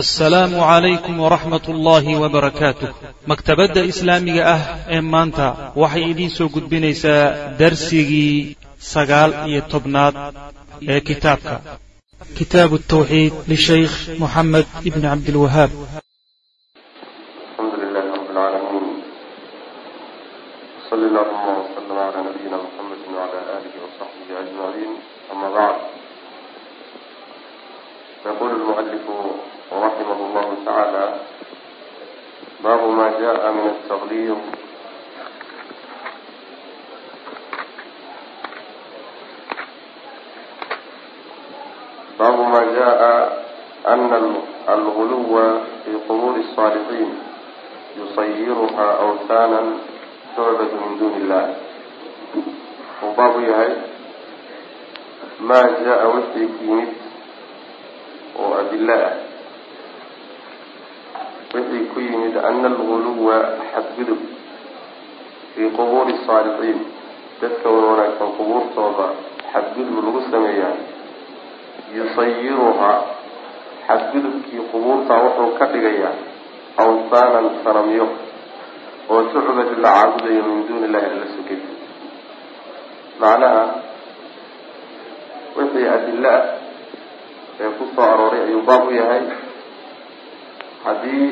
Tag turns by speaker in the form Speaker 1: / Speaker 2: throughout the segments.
Speaker 1: asalaamu calaykum waraxmat ullaahi wabarakaatuh maktabadda islaamiga ah ee maanta waxay idiin soo gudbinaysaa darsigii sagaal iyo tobnaad ee kitaabka. Kitaabu tawxiid lishaykh moxamed ibni cabdilwahaab
Speaker 2: llahu tacaala baabu ma jaءa min altaqliid baabu ma jaءa ana alguluwa fi quburi الصaalixiin yusayiruha awtana tucbadu min duni illah uu baabu yahay maa jaa wixii wixii ku yimid ana alguluwa xadgudub fii qubuuri saalixiin dadka wanaagsan qubuurtooda xadgudub lagu sameeyaa. Yusayiruhaa xadgudubkii qubuurtaa wuxuu ka dhigayaa awsaanan sanamyo oo sucbad la caabudayo min duuni illahi alla sukay macnaha wixii adilla ah ee ku soo arooray ayuu baab u yahay haddii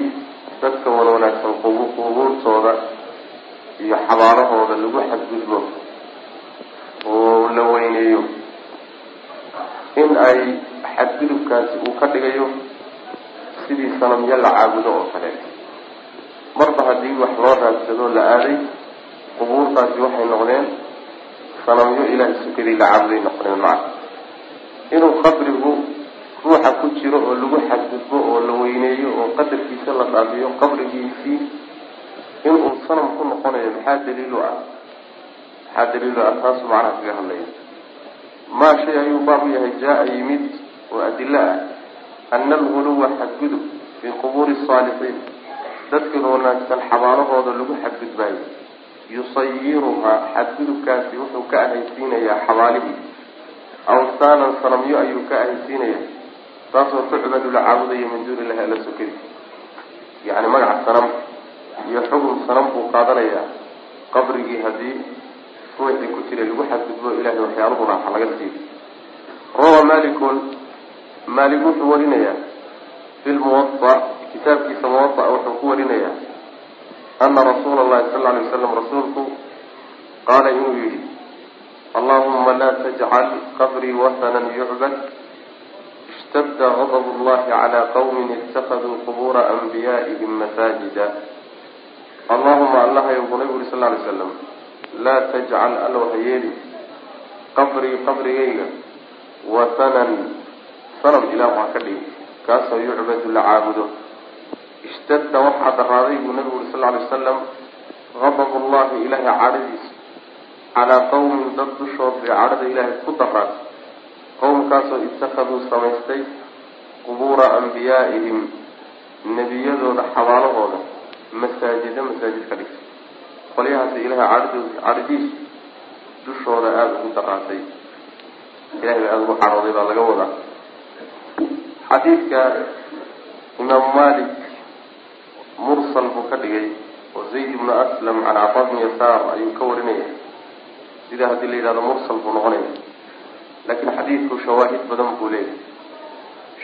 Speaker 2: dadka wan wanaagsan qubuurtooda iyo xabaalahooda lagu xadgudbo oo la weyneeyo in ay xadgudubkaasi uu ka dhigayo sidii sanamyo la caabudo oo kale. Marba haddii wax loo raadsado la aaday qubuurtaasi waxay noqdeen sanamyo ilaahay sukadii la caabuday noqdeen macna inuu qabrigu ruuxa ku jiro oo lagu xadgudbo oo la weyneeyo oo qadarkiisa la dhaafiyo qabrigiisii inuu sanam ku noqonayo maxaa daliilu ah? Maxaa daliilu ah? Taasuu macnaha kaga hadlaya. Maa shay ayuu baab u yahay jaaa yimid oo adilo ah. Ana alguluwa xadgudub fii qubuuri saalixiin. Dadka wanaagsan xabaalahooda lagu xadgudbaayo. Yusayiruhaa xadgudubkaasi wuxuu ka ahaysiinayaa xabaalihii. Awsaanan sanamyo ayuu ka ahaysiinayaa taasoo tucbadu la caabudayo min duuni illahi alla sokadi yacni magaca sanam iyo xukun sanam buu qaadanayaa qabrigii haddii ruuxii ku jiray lagu xadgudbo ilahay waxyaaluhu raaxa laga siiyo rawa malikun maalik wuxuu warinayaa fi lmuwaa kitaabkiisa muwaa wuxuu ku warinayaa ana rasuula allahi sal lla alay waslam rasuulku qaala inuu yihi allahuma la tajcal qabrii wahanan yucbad ishtadda gadab llahi cala qawmin itakaduu qubura anbiyaa'ihim masaajida allahuma allahayow nabigu uri sal alay slam laa tajcal allow ha yeeli qabrii qabrigayga wahanan sanam ilaah ha ka dhigi kaasoo yucbadu la caabudo ishtadda waxaa daraaday buu nabigu uri sal alay wasalam gadab llahi ilaahay cadhadiisa calaa qawmin dad dushood bay cadhada ilaahay ku daraad qowmkaasoo itakaduu samaystay qubuura anbiyaa'ihim nebiyadooda xabaalahooda masaajida masaajid ka dhigtay. Qolyahaasi ilahay cadhd cadhadiisu dushooda aada ugu daraatay ilahay ba aada ugu cadhooday baa laga wadaa. Xadiidka imaam malik mursal buu ka dhigay oo zayd ibnu aslam can cata bni yasaar ayuu ka warinaya sida haddii la yidhahdo mursal buu noqonaya laakiin xadiidku shawaahid badan buu leeyahy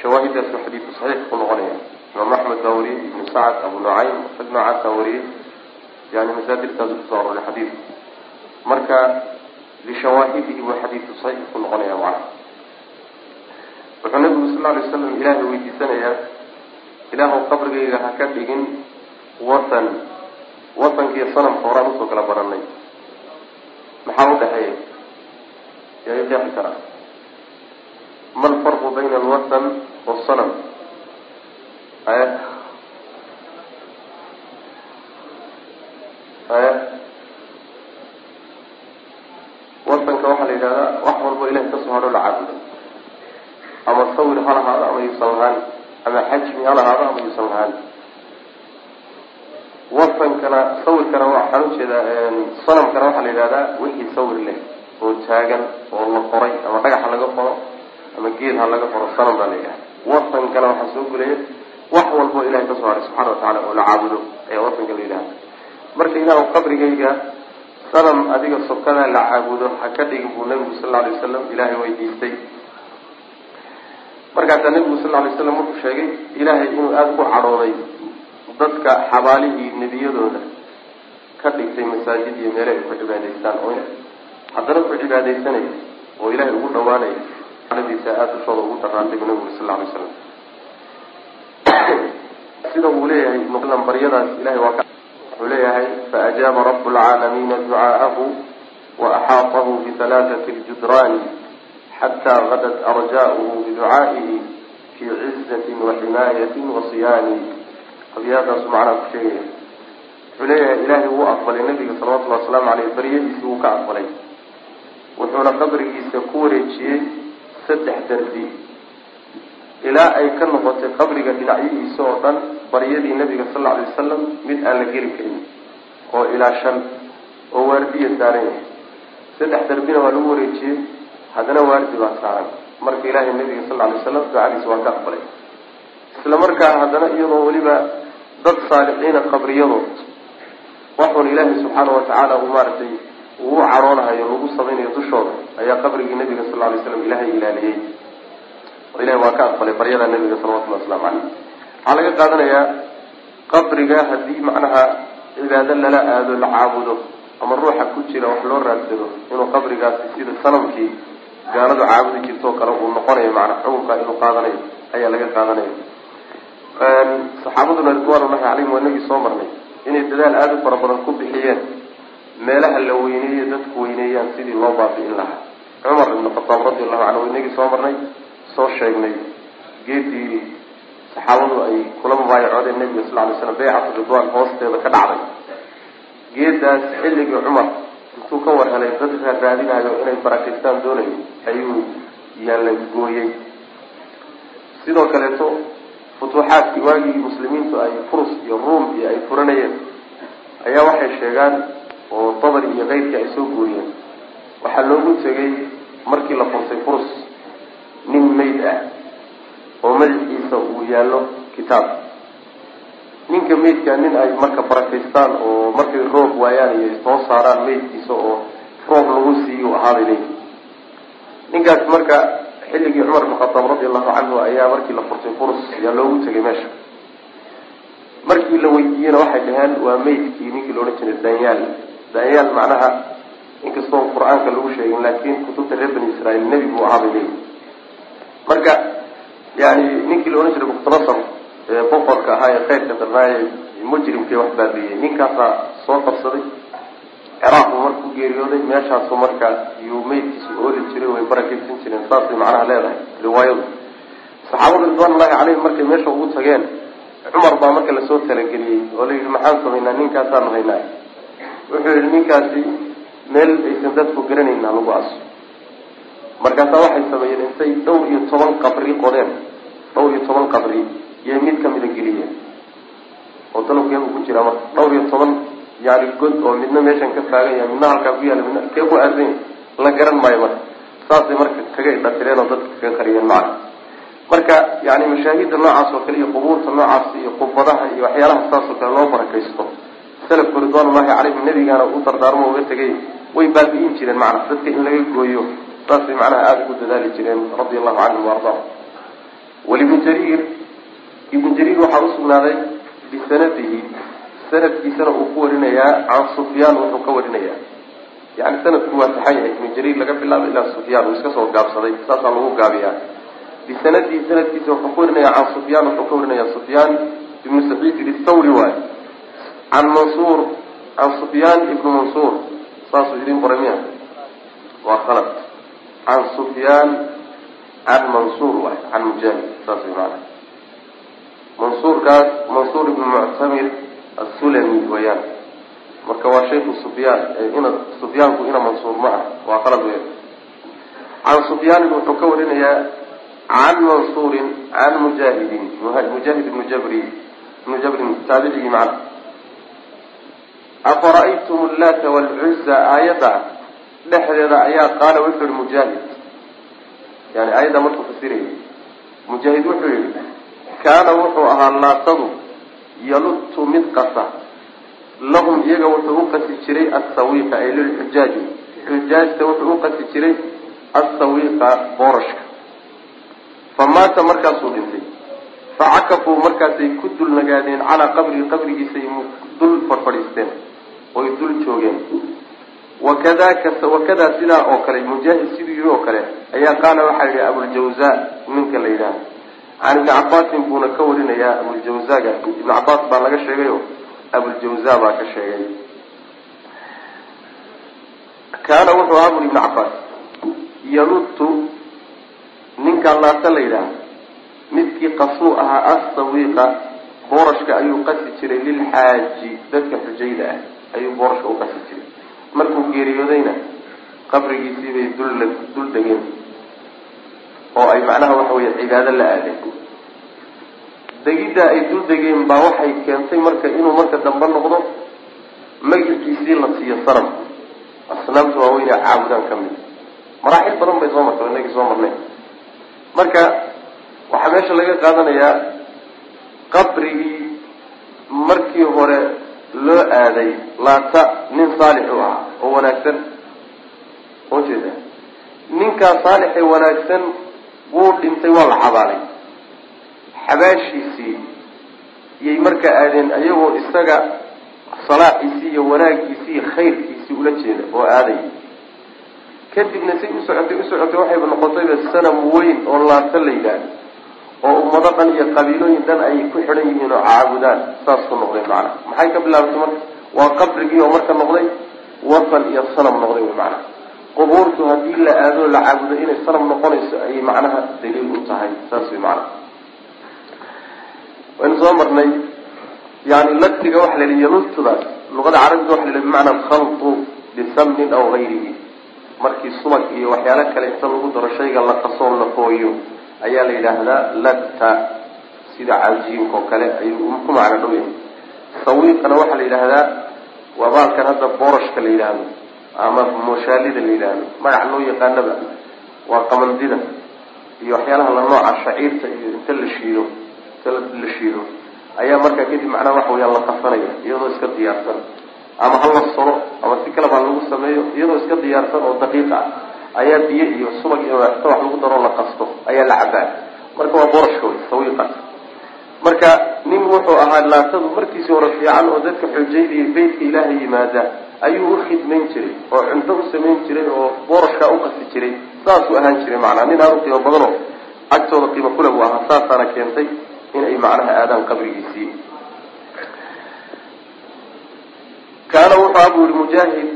Speaker 2: shawaahiddaasuu xadiidku saxiix ku noqonaya imaam axmed baa wariyey ibnu sacad abu nucaym rag noocaasaa wariyey yani masaadirtaasu ku soo aroray xadiidku marka lishawaahidihi buu xadiidku saxiix ku noqonaya macna wuxuu nabigu sal alay slam ilaahay weydiisanayaa ilaahu qabrigayga ha ka dhigin watan watankiiyo sanamka horaan u soo kala baranay maxaa u dhexeeya yaa iqeexi karaa ma alfarqu bayna alwatan wasanam aya aya watanka waxaa la yidhahdaa wax walbo ilahay ka soo hadho la caabudo ama sawir ha lahaado ama yuusan lahaan ama xajmi ha lahaado ama yuusan lahaan watankana sawirkana waxaan u jeedaa sanamkana waxaa la yidhahdaa wixii sawir leh oo taagan oo la qoray ama dhagax ha laga qoro ama geed ha laga qoro sanam baa la yidhahda watankana waxaa soo gulaya dambe oo ilahay ka soo haray subxana wa tacala oo la caabudo ayaa wasanka la yidhaha marka ilaahu qabrigayga sanam adiga sokadaa la caabudo ha ka dhigin buu nabigu sal lla alay wasalam ilaahay weydiistay. Markaasaa nabigu sal lla alay slam wuxuu sheegay ilaahay inuu aada ku cadhooday dadka xabaalihii nebiyadooda ka dhigtay masaajid iyo meele ay ku cibaadaystaan oo haddana ku cibaadaysanaya oo ilaahay ugu dhawaanaya diisa aada dushooda ugu daraantay bu nabigu sal alay slam sida uu leeyahay baryadaas ilahay waa wuxuu leeyahay faajaaba rabu lcaalamiina ducaa'ahu waaxaatahu bihalaaثati ljudraani xataa gadat arja'uhu biducaa'ihi fii cizati waximaayatin wasiyaani qadiyadaasu macnaha ku sheegaya. Wuxuu leeyahay ilaahay wuu aqbalay nabiga salawatullhi wasalaamu aleyh baryadiisii wuu ka aqbalay. Wuxuuna qabrigiisa ku wareejiyey saddex dardi ilaa ay ka noqotay qabriga dhinacyihiisa oo dhan baryadii nabiga sal lla alay wasalam mid aan la geli karin oo ilaa shan oo waardiya saaran yahay saddex darbina waa lagu wareejiyey haddana waardi baa saaran. Marka ilaahay nabiga sal lla alay wasalam ducadiisa waa ka aqbalay isla markaa haddana iyadoo weliba dad saalixiina qabriyadood waxuun ilaahay subxaana watacaala uu maaragtay uu caroonahayo lagu samaynayo dushooda ayaa qabrigii nabiga sal alay slam ilaahay ilaaliyey oo ilahay waa ka aqbalay baryada nabiga salawatullahi waslamu caleyh waxaa laga qaadanayaa qabriga haddii macnaha cibaado lala aado la caabudo ama ruuxa ku jira wax loo raadsado inuu qabrigaasi sida sanamkii gaaladu caabudi jirtoo kale uu noqonayo macnaa xukunka inuu qaadanayo ayaa laga qaadanaya. Saxaabaduna ridwaanullahi calayhim waa nagii soo marnay. Inay dadaal aada u fara badan ku bixiyeen meelaha la weyneeye dadku weyneeyaan sidii loo baabi'in lahaa. Cumar ibnu khataab radi allahu canhu inagii soo marnay soo sheegnay geedii saxaabadu ay kula mubaayacoodeen nabiga sal lay slam baycatu ridwaan hoosteeda ka dhacday. Geedaas xilligii cumar intuu ka war helay dad raaraadinayo inay barakeystaan doonayo ayuu yaalla gooyey sidoo kaleeto futuuxaadkii waagii muslimiintu ay furus iyo ruum iyo ay furanayeen ayaa waxay sheegaan oo dabari iyo keyrkii ay soo guuriyeen waxaa loogu tegay markii la fursay furus nin mayd ah oo madaxiisa uu yaallo kitaab. Ninka maydka nin ay marka barakaystaan oo markay roob waayaan iyo soo saaraan maydkiisa oo roob lagu siiyo ahaaday leeyihi ninkaas marka xilligii cumar bin khataab radi allahu canhu ayaa markii la furtay furus ayaa loogu tegay meesha. Markii la weydiiyena waxay dhaheen waa maydkii ninkii la odhan jiray danyaal danyaal macnaha inkastoo qur'aanka lagu sheegin laakiin kutubta reer bani israiil nebi buu ahaabay leeyihi marka yani ninkii la odhan jiray mukhtasar ee boqorka ahaa ee khayrka darnaaye mujrimkii wax baabiiyey ninkaasaa soo qabsaday. Ciraaq buu markuu geeriyooday meeshaasu marka yuu meydkiisu ooli jiray way barakaysan jireen saasay macnaha leedahay riwaayadu. Saxaabada ridwaanullahi caleyhim markay meesha ugu tageen cumar baa marka la soo talageliyey oo la yidhi maxaan samaynaa ninkaasaanu haynaa wuxuu yihi ninkaasi meel aysan dadku garanayna lagu aso markaasaa waxay sameeyeen intay dhowr iyo toban qabri qodeen dhowr iyo toban qabri iyo mid kamida geliyeen. Oo dalabkeebu ku jiraa marka dhowr iyo toban yani god oo midna meeshan ka taagan yahay midna halkaa ku yaalla midna kee ku aasan yahay la garan maayo marka. Saasay marka kaga idhatireen oo dadka kaga qariyeen macana marka yani mashaahida noocaas oo kale iyo qubuurta noocaas iyo qubadaha iyo waxyaalaha saas oo kale loo barakaysto salafku ridwaanullahi calayhim nabigaana u dardaarmo uga tegay way baabi'in jireen macana dadka in laga gooyo saasay macnaha aada ugu dadaali jireen radia allahu canhum waardaahum walibnu jariir ibnu jariir waxaa usugnaaday bisanadihi sanadkiisana uu ku warinayaa can sufyaan wuxuu ka warinayaa. Yani sanadku waa saxan yahay ibnu jariir laga bilaabo ilaa sufyaan uu iska soo gaabsaday saasaa lagu gaabiyaa. Bisanadihi sanadkiisa wuxuu ka warinaya can sufyaan wuxuu ka warinayaa sufyaan ibnu saciid ithawri waay can mansuur can sufyaan ibnu mansuur saasuu idin qoray miya waa khalad can sufyaan can mansuur waay can mujaahid saas way mansuurkaas mansuur ibnu muctamir asulami weyaan marka waa shayku sufyaan ina sufyaanku ina mansuur ma ah waa qalad weya can sufyaanin wuxuu ka warinayaa can mansuurin can mujaahidin mujaahid ibnu jabri ibnu jabrin taabicigii macna afara'aytum llaata waalcuza aayadda dhexdeeda ayaa qaala wuxuu yihi mujaahid yani aayadda markuu fasirayay mujaahid wuxuu yihi kaana wuxuu ahaa laatadu yaludtu mid qasa lahum iyaga wuxuu u qasi jiray asawiiqa ay lilxujaaji xujaajta wuxuu u qasi jiray asawiiqa boorashka fa maata markaasuu dhintay facakafuu markaasay ku dul nagaadeen calaa qabrihi qabrigiisay dul fadhfadhiisteen oy dul joogeen. Wakadaka wakadaa sidaa oo kale mujaahid siduu yihi oo kale ayaa qaala waxaa yihi abuljawza ninka la yidhaaha can ibni cabaasin buuna ka warinayaa abuljawzaga ibni cabaas baa laga sheegayo abuljawza baa ka sheegay. Kaana wuxuu ahaa buri ibni cabaas yaludtu ninkaa laata la yidhaaha midkii qasuu ahaa asawiiqa boorashka ayuu qasi jiray lilxaaji dadka xujayda ah ayuu boorashka u qasi jiray. Markuu geeriyoodayna qabrigiisii bay dul dul degeen oo ay macnaha waxa weeye cibaado la aadeen. Degiddaa ay dul degeen baa waxay keentay marka inuu marka dambe noqdo magiciisii la siiyo sanam asnaamta waaweyn ee caabudaan ka mid. Maraaxil badan bay soo martay inagii soo marnay. Marka waxaa meesha laga qaadanayaa qabrigii markii hore loo aaday laata nin saalix u ahaa oo wanaagsan. Oo jeeda. Ninkaa saalixee wanaagsan wuu dhintay waa la xabaalay. Xabaashiisii iyay markaa aadeen ayagoo isaga salaaxiisii iyo wanaagiisii iyo khayrkiisii ula jeeda oo aaday. Kadibna say u socotay u socotay waxayba noqotayba sanam weyn oo laata la yidhaahdo oo ummado dhan iyo qabiilooyin dhan ay ku xidhan yihiin oo caabudaan saas ku noqday macnaha maxay ka bilaabatay marka? Waa qabrigii oo marka noqday wasan iyo sanam noqday wy macnaha qubuurtu haddii la aado la caabudo inay sanam noqonayso ayay macnaha daliil u tahay saas way macnaha waynu soo marnay yani laftiga waxa la yihi yaludtudaas luqada carabiga waxa la bimacna alkhalqu bisamnin aw gayrihi markii subag iyo waxyaalo kale inta lagu daro shayga la qasoo la hooyo ayaa la yidhaahdaa latta sida cajiinka oo kale ayuu ku macno dhow yahay sawiiqana waxaa la yidhaahdaa waa baalkan hadda boorashka la yidhaahdo ama mooshaalida la yidhaahdo magac loo yaqaanaba waa qamandida iyo waxyaalaha la nooca shaciirta iyo inta la shiido inta la shiido ayaa markaa kadib macnaha waxa weyaan la qasanaya iyadoo iska diyaarsan. Ama ha la solo ama si kaleba ha lagu sameeyo iyadoo iska diyaarsan oo daqiiq ah ayaa biyo iyo subag iyo ta wax lagu daroo la qasto. Ayaa la cabaa marka waa borashka wey sawiiqaas marka nin wuxuu ahaa laatadu markiisii hore fiican oo dadka xoojayda iyo beytka ilaahay yimaada ayuu u khidmayn jiray oo cunto u samayn jiray oo boorashkaa u qasi jiray. Saasuu ahaan jiray macnaa nin aada u qiimo badanoo agtooda qiimo kule buu ahaa. Saasaana keentay inay macnaha aadaan qabrigiisii. Kaana wuxuu abu yihi mujaahid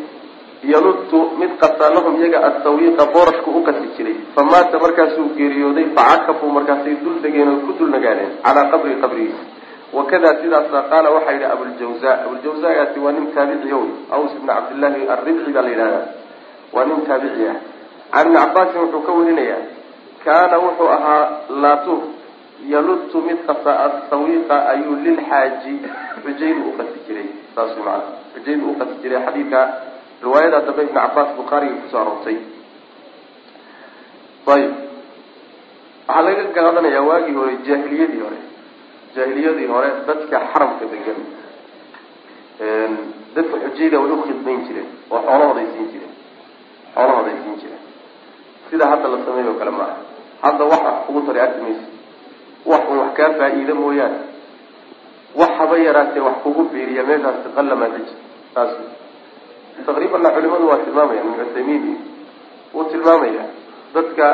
Speaker 2: yaludtu mid qasaa lahum iyaga asawiiqa boorashku u qasi jiray. Fa maata markaasuu geeriyooday facakafuu markaasay dul degeen oo ku dul nagaadeen calaa qabrii qabrigiisa wakada sidaasna qaala waxaa yidhi abuljawza abuljawzagaasi waa nin taabiciya wey. Aws ibni cabdillahi arribci baa la yidhahdaa waa nin taabici ah. Can ibni cabaasin wuxuu ka warinayaa kaana wuxuu ahaa laatu yaludtu mid qasa asawiiqa ayuu lilxaaji xujaydu u qasi jiray. Saas way maana xujaydu u qasi jiray xadiidka riwaayada dambe ibn cabaas bukhaariga ku soo aroortay. Ayib. Waxaa laga qaadanayaa waagii hore jaahiliyadii hore. Jaahiliyadii hore dadka xaramka degan dadka xujayda way u khidmayn jireen oo xoolahooday siin jireen. Xoolahooday siin jireen. Sida hadda la sameeyo kale maaha hadda wax wax kugu taray arki maysa. Wax un wax kaa faa-iida mooyaane. Wax haba yaraatee wax kugu biiriya meeshaasi qallamaa deji saas taqriibanna culimadu waa tilmaamaya ibn cuthaymiin wuu tilmaamaya. Dadka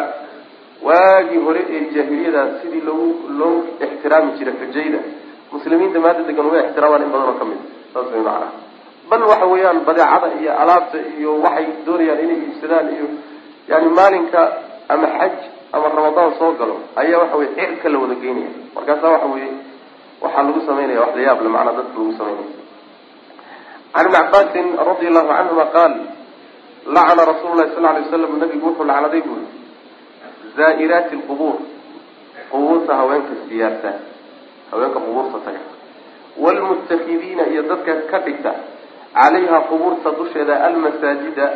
Speaker 2: waagii hore ee jaahiliyada sidii loogu loo ixtiraami jiray xujayda muslimiinta maanta degan uga ixtiraamaan in badan oo ka mid saas way macnaha. Bal waxa weeyaan badeecada iyo alaabta iyo waxay doonayaan inay iibsadaan iyo yani maalinka ama xaj ama ramadaan soo galo ayaa waxa weye cirka la wada geynaya markaasa waxa weye waxaa lagu samaynaya wax la yaab le macnaa dadka lagu samaynaya can ibni cabaasin radia allahu canhuma qaal lacana rasuulu lahi sal lay slam nabigu wuxuu lacnaday buuri zaa'iraati lqubuur qubuurta haweenka siyaarta haweenka qubuurta taga. Wlmuttakidiina iyo dadka ka dhigta calayha qubuurta dusheeda almasaajida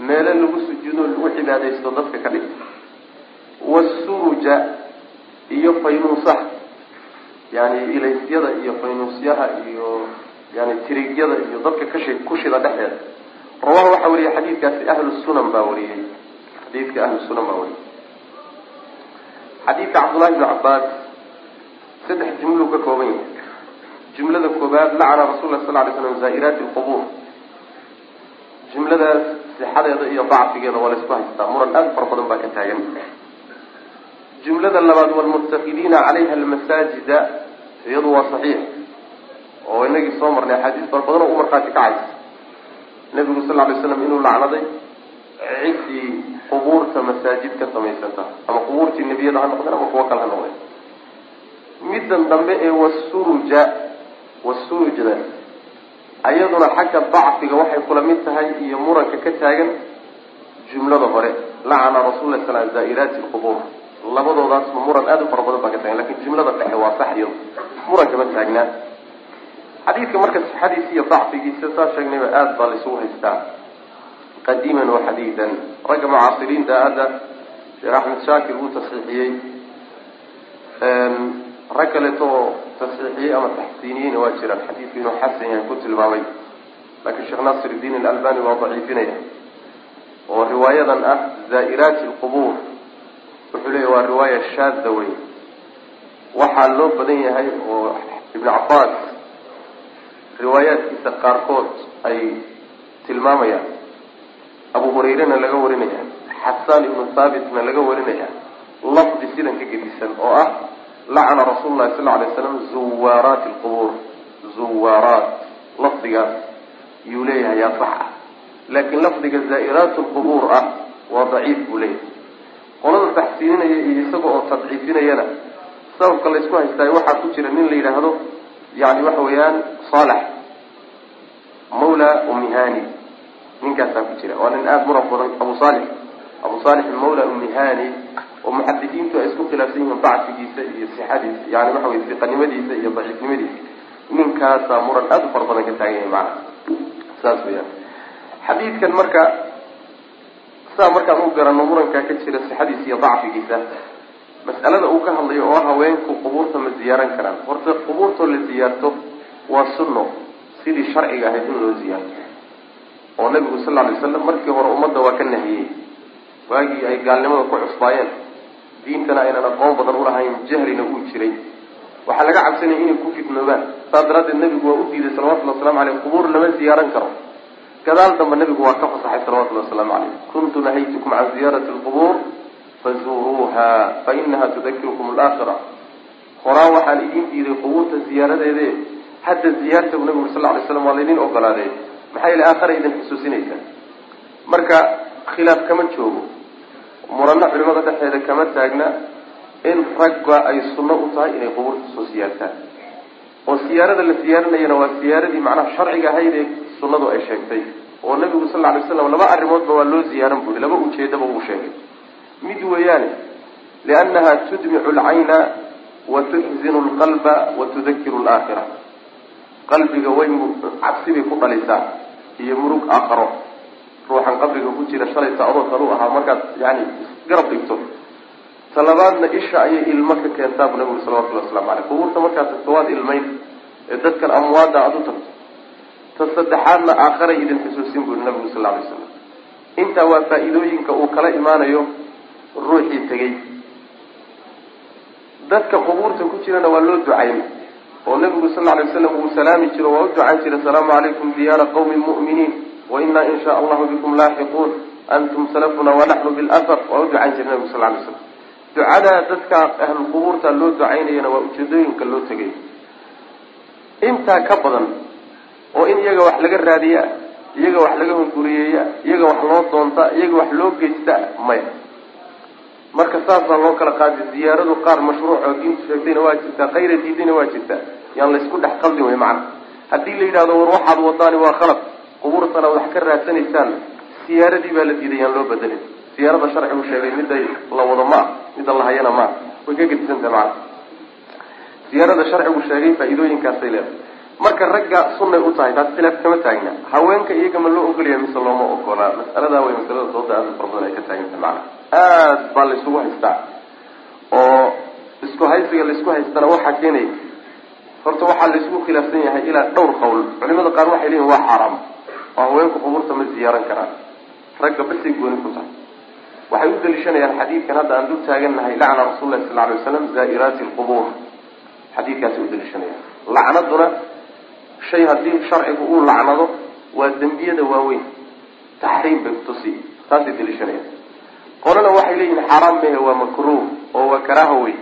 Speaker 2: meelo lagu sujuudo lagu cibaadaysto dadka ka dhigta. Wasuruja iyo faynuusaha yani ilaysyada iyo faynuusyaha iyo yani tirigyada iyo dadka kashi kushida dhexdeeda rawaha waxaa wariyay xadiidkaasi ahlu sunan baa wariyey xadiidka ahlu sunan baa wariyey xadiidka cabdullahi bni cabbaas saddex jumluu ka kooban yahay jumlada koobaad lacana rasul lah sal lay slam zaa'iraati lqubuur jumladaas sixadeeda iyo dacfigeeda waa laysku haystaa muran aad fara badan baa ka taagan jumlada labaad walmuttakidiina calayha almasaajida iyadu waa saxiix oo inagii soo marnay axaadiis fara badan oo u kacaysa nabigu sal lay slam inuu lacnaday ciddii qubuurta masaajid ka samaysanta ama qubuurtii nebiyada ha noqdeen ama kuwo kale ha noqdeen. Middan dambe ee wasuruja wasurujda ayaduna xagga dacfiga waxay kula mid tahay iyo muranka ka taagan jumlada hore lacana rasul lah sal zaa'iraati lqubuur labadoodaasba muran aada u fara badan baa ka taagan laakiin jumlada dhexe waa sax iyado muran kama taagnaa xadiidka marka sixadiisa iyo dacfigiisa saa sheegnayba aada baa laisugu haystaa. Qadiiman wa xadiidan. Ragga mucaasiriinta hadda sheekh axmed shaakir uu tasxiixiyey rag kaleeto oo tasxiixiyey ama taxsiiniyeyna waa jiraan. Xadiidku inuu xasan yahay ku tilmaamay. Laakiin sheekh nasir iddiin alalbani waa daciifinaya oo riwaayadan ah zaa'iraati lqubuur wuxuu leeyahy waa riwaaya shaada wey waxaa loo badan yahay oo ibnu cabbaas riwaayaadkiisa qaarkood ay tilmaamayaan. Abu hurayrena laga warinaya xasaan ibnu thaabitna laga warinaya lafdi sidan ka gedisan oo ah lacana rasuulu lahi sal lay slam zuwaaraati lqubuur zuwaaraat lafdigaas yuu leeyahay yaa sax ah. Laakiin lafdiga zaa'iraat lqubuur ah waa daciif buu leeyahay. Qolada taxsiininaya iyo isaga oo tadciifinayana sababka laysku haystaayo waxaa ku jira nin la yidhaahdo yani waxa weeyaan saalax mawla umihani ninkaasaa ku jira. Waa nin aada muran badan abu saalix abu saalix mawla umihani oo muxadisiintu ay isku khilaafsan yihiin dacfigiisa iyo sixadiisa yani waxa wey siqanimadiisa iyo daciifnimadiisa. Ninkaasaa muran aada u fara badan ka taagan yahay macana saas weyaan xadiidkan marka saa markaan u garano murankaa ka jira sixadiisa iyo dacfigiisa mas'alada uu ka hadlayo oo haweenku qubuurta ma ziyaaran karaan. Horta qubuurtoo la ziyaarto waa sunno. Sidii sharciga ahayd in loo ziyaarto oo nabigu sal lay slam markii hore ummadda waa ka nahiyey. Waagii ay gaalnimada ku cusbaayeen. Diintana aynan aqoon badan ulahayn jahlina uu jiray. Waxaa laga cabsanaya inay ku fitnoobaan. Saas daraaddeed nabigu waa u diiday salawatullhi waslamu aleyh qubuur lama ziyaaran karo. Gadaal dambe nabigu waa ka fasaxay salawatullhi wasalaamu caleyh kuntu nahaytukum can ziyaarati lqubuur fazuuruuha fainaha tudakirukum alaakhira horaan waxaan idin diiday qubuurta ziyaaradeede hadda ziyaarta bu nabigu sal lay slam waa laydin ogolaaday maxaa yili aakhara idin xusuusinaysaa marka khilaaf kama joogo murano culimada dhexeeda kama taagna in ragga ay sunno u tahay inay qubuurta soo siyaartaan oo siyaarada la siyaaranayana waa siyaaradii macnaha sharciga ahayd ee sunnadu ay sheegtay oo nabigu sal alay slam laba arrimoodba waa loo ziyaaran buri laba ujeedaba uu sheegay mid weeyaane liannaha tudmicu alcayna wa tuxzinu lqalba wa tudakiru laakhira qalbiga way cabsi bay ku dhalisaa iyo murug aakharo. Ruuxan qabriga ku jira shalayta adoo kaluu ahaa markaad yani garab dhigto. Talabaadna isha ayay ilmo ka keentaa bu nabigu salawatullhi waslamu aleyh qubuurta markaad tagto waad ilmayn ee dadkan amwaada aada u tagto. Ta saddexaadna aakharay idin xusuusin buri nabigu sal alay slam intaa waa faa-iidooyinka uu kala imaanayo ruuxii tegey dadka qubuurta ku jirana waa loo ducayn oo nabigu sal alay waslam uu salaami jiro waa u ducan jiray asalaamu calaykum diyaara qawmi mu'miniin wa inaa in shaa allahu bikum laaxiquun antum salafuna wanaxnu bilafar waa u ducan jiray nabigu sal lay slam ducada dadka ahlulqubuurta loo ducaynayana waa ujeedooyinka loo tegay. Intaa ka badan oo in iyaga wax laga raadiya iyaga wax laga hunguriyeeya iyaga wax loo doonta iyaga wax loo geysta maya marka saasaa loo kala qaaday ziyaaradu qaar mashruuc oo diintu sheegtayna waa jirtaa kayra diidayna waa jirtaa yaan laysku dhex qaldin wey macana haddii la yidhahdo war waxaad wadaani waa khalad qubuurtana wax ka raadsanaysaan siyaaradii baa la diiday yaan loo bedelin. Siyaarada sharcigu sheegay midday la wado ma ah midda la hayana ma. Way ka gedisantaha macana siyaarada sharcigu sheegay faa-iidooyinkaasay leedahay. Marka ragga sunnay u tahay taas khilaaf kama taagna. Haweenka iyaga ma loo ogolaya mise looma ogolaa masaladaa way masalada dooda aada fara badan ay ka taaganta macana aad baa laysugu haystaa. Oo isku haysiga laysku haystana waxaa keenaya horta waxaa laysku khilaafsan yahay ilaa dhowr qowl. Culimada qaar waxay leeyihiin waa xaaraam oo haweenku qubuurta ma ziyaaran karaan. Ragga basay gooni ku tahay. Waxay u daliishanayaan xadiidkan hadda aan dul taagannahay lacna rasul lahi sal alay waslam zaa'iraati lqubuur xadiidkaasay u daliishanayaan. Lacnaduna shay haddii sharcigu uu lacnado waa dembiyada waaweyn. Taxriim bay kutusi taasay daliishanayaan qolana waxay leeyihiin xaaraam mehe waa makruuh oo waa karaaha wey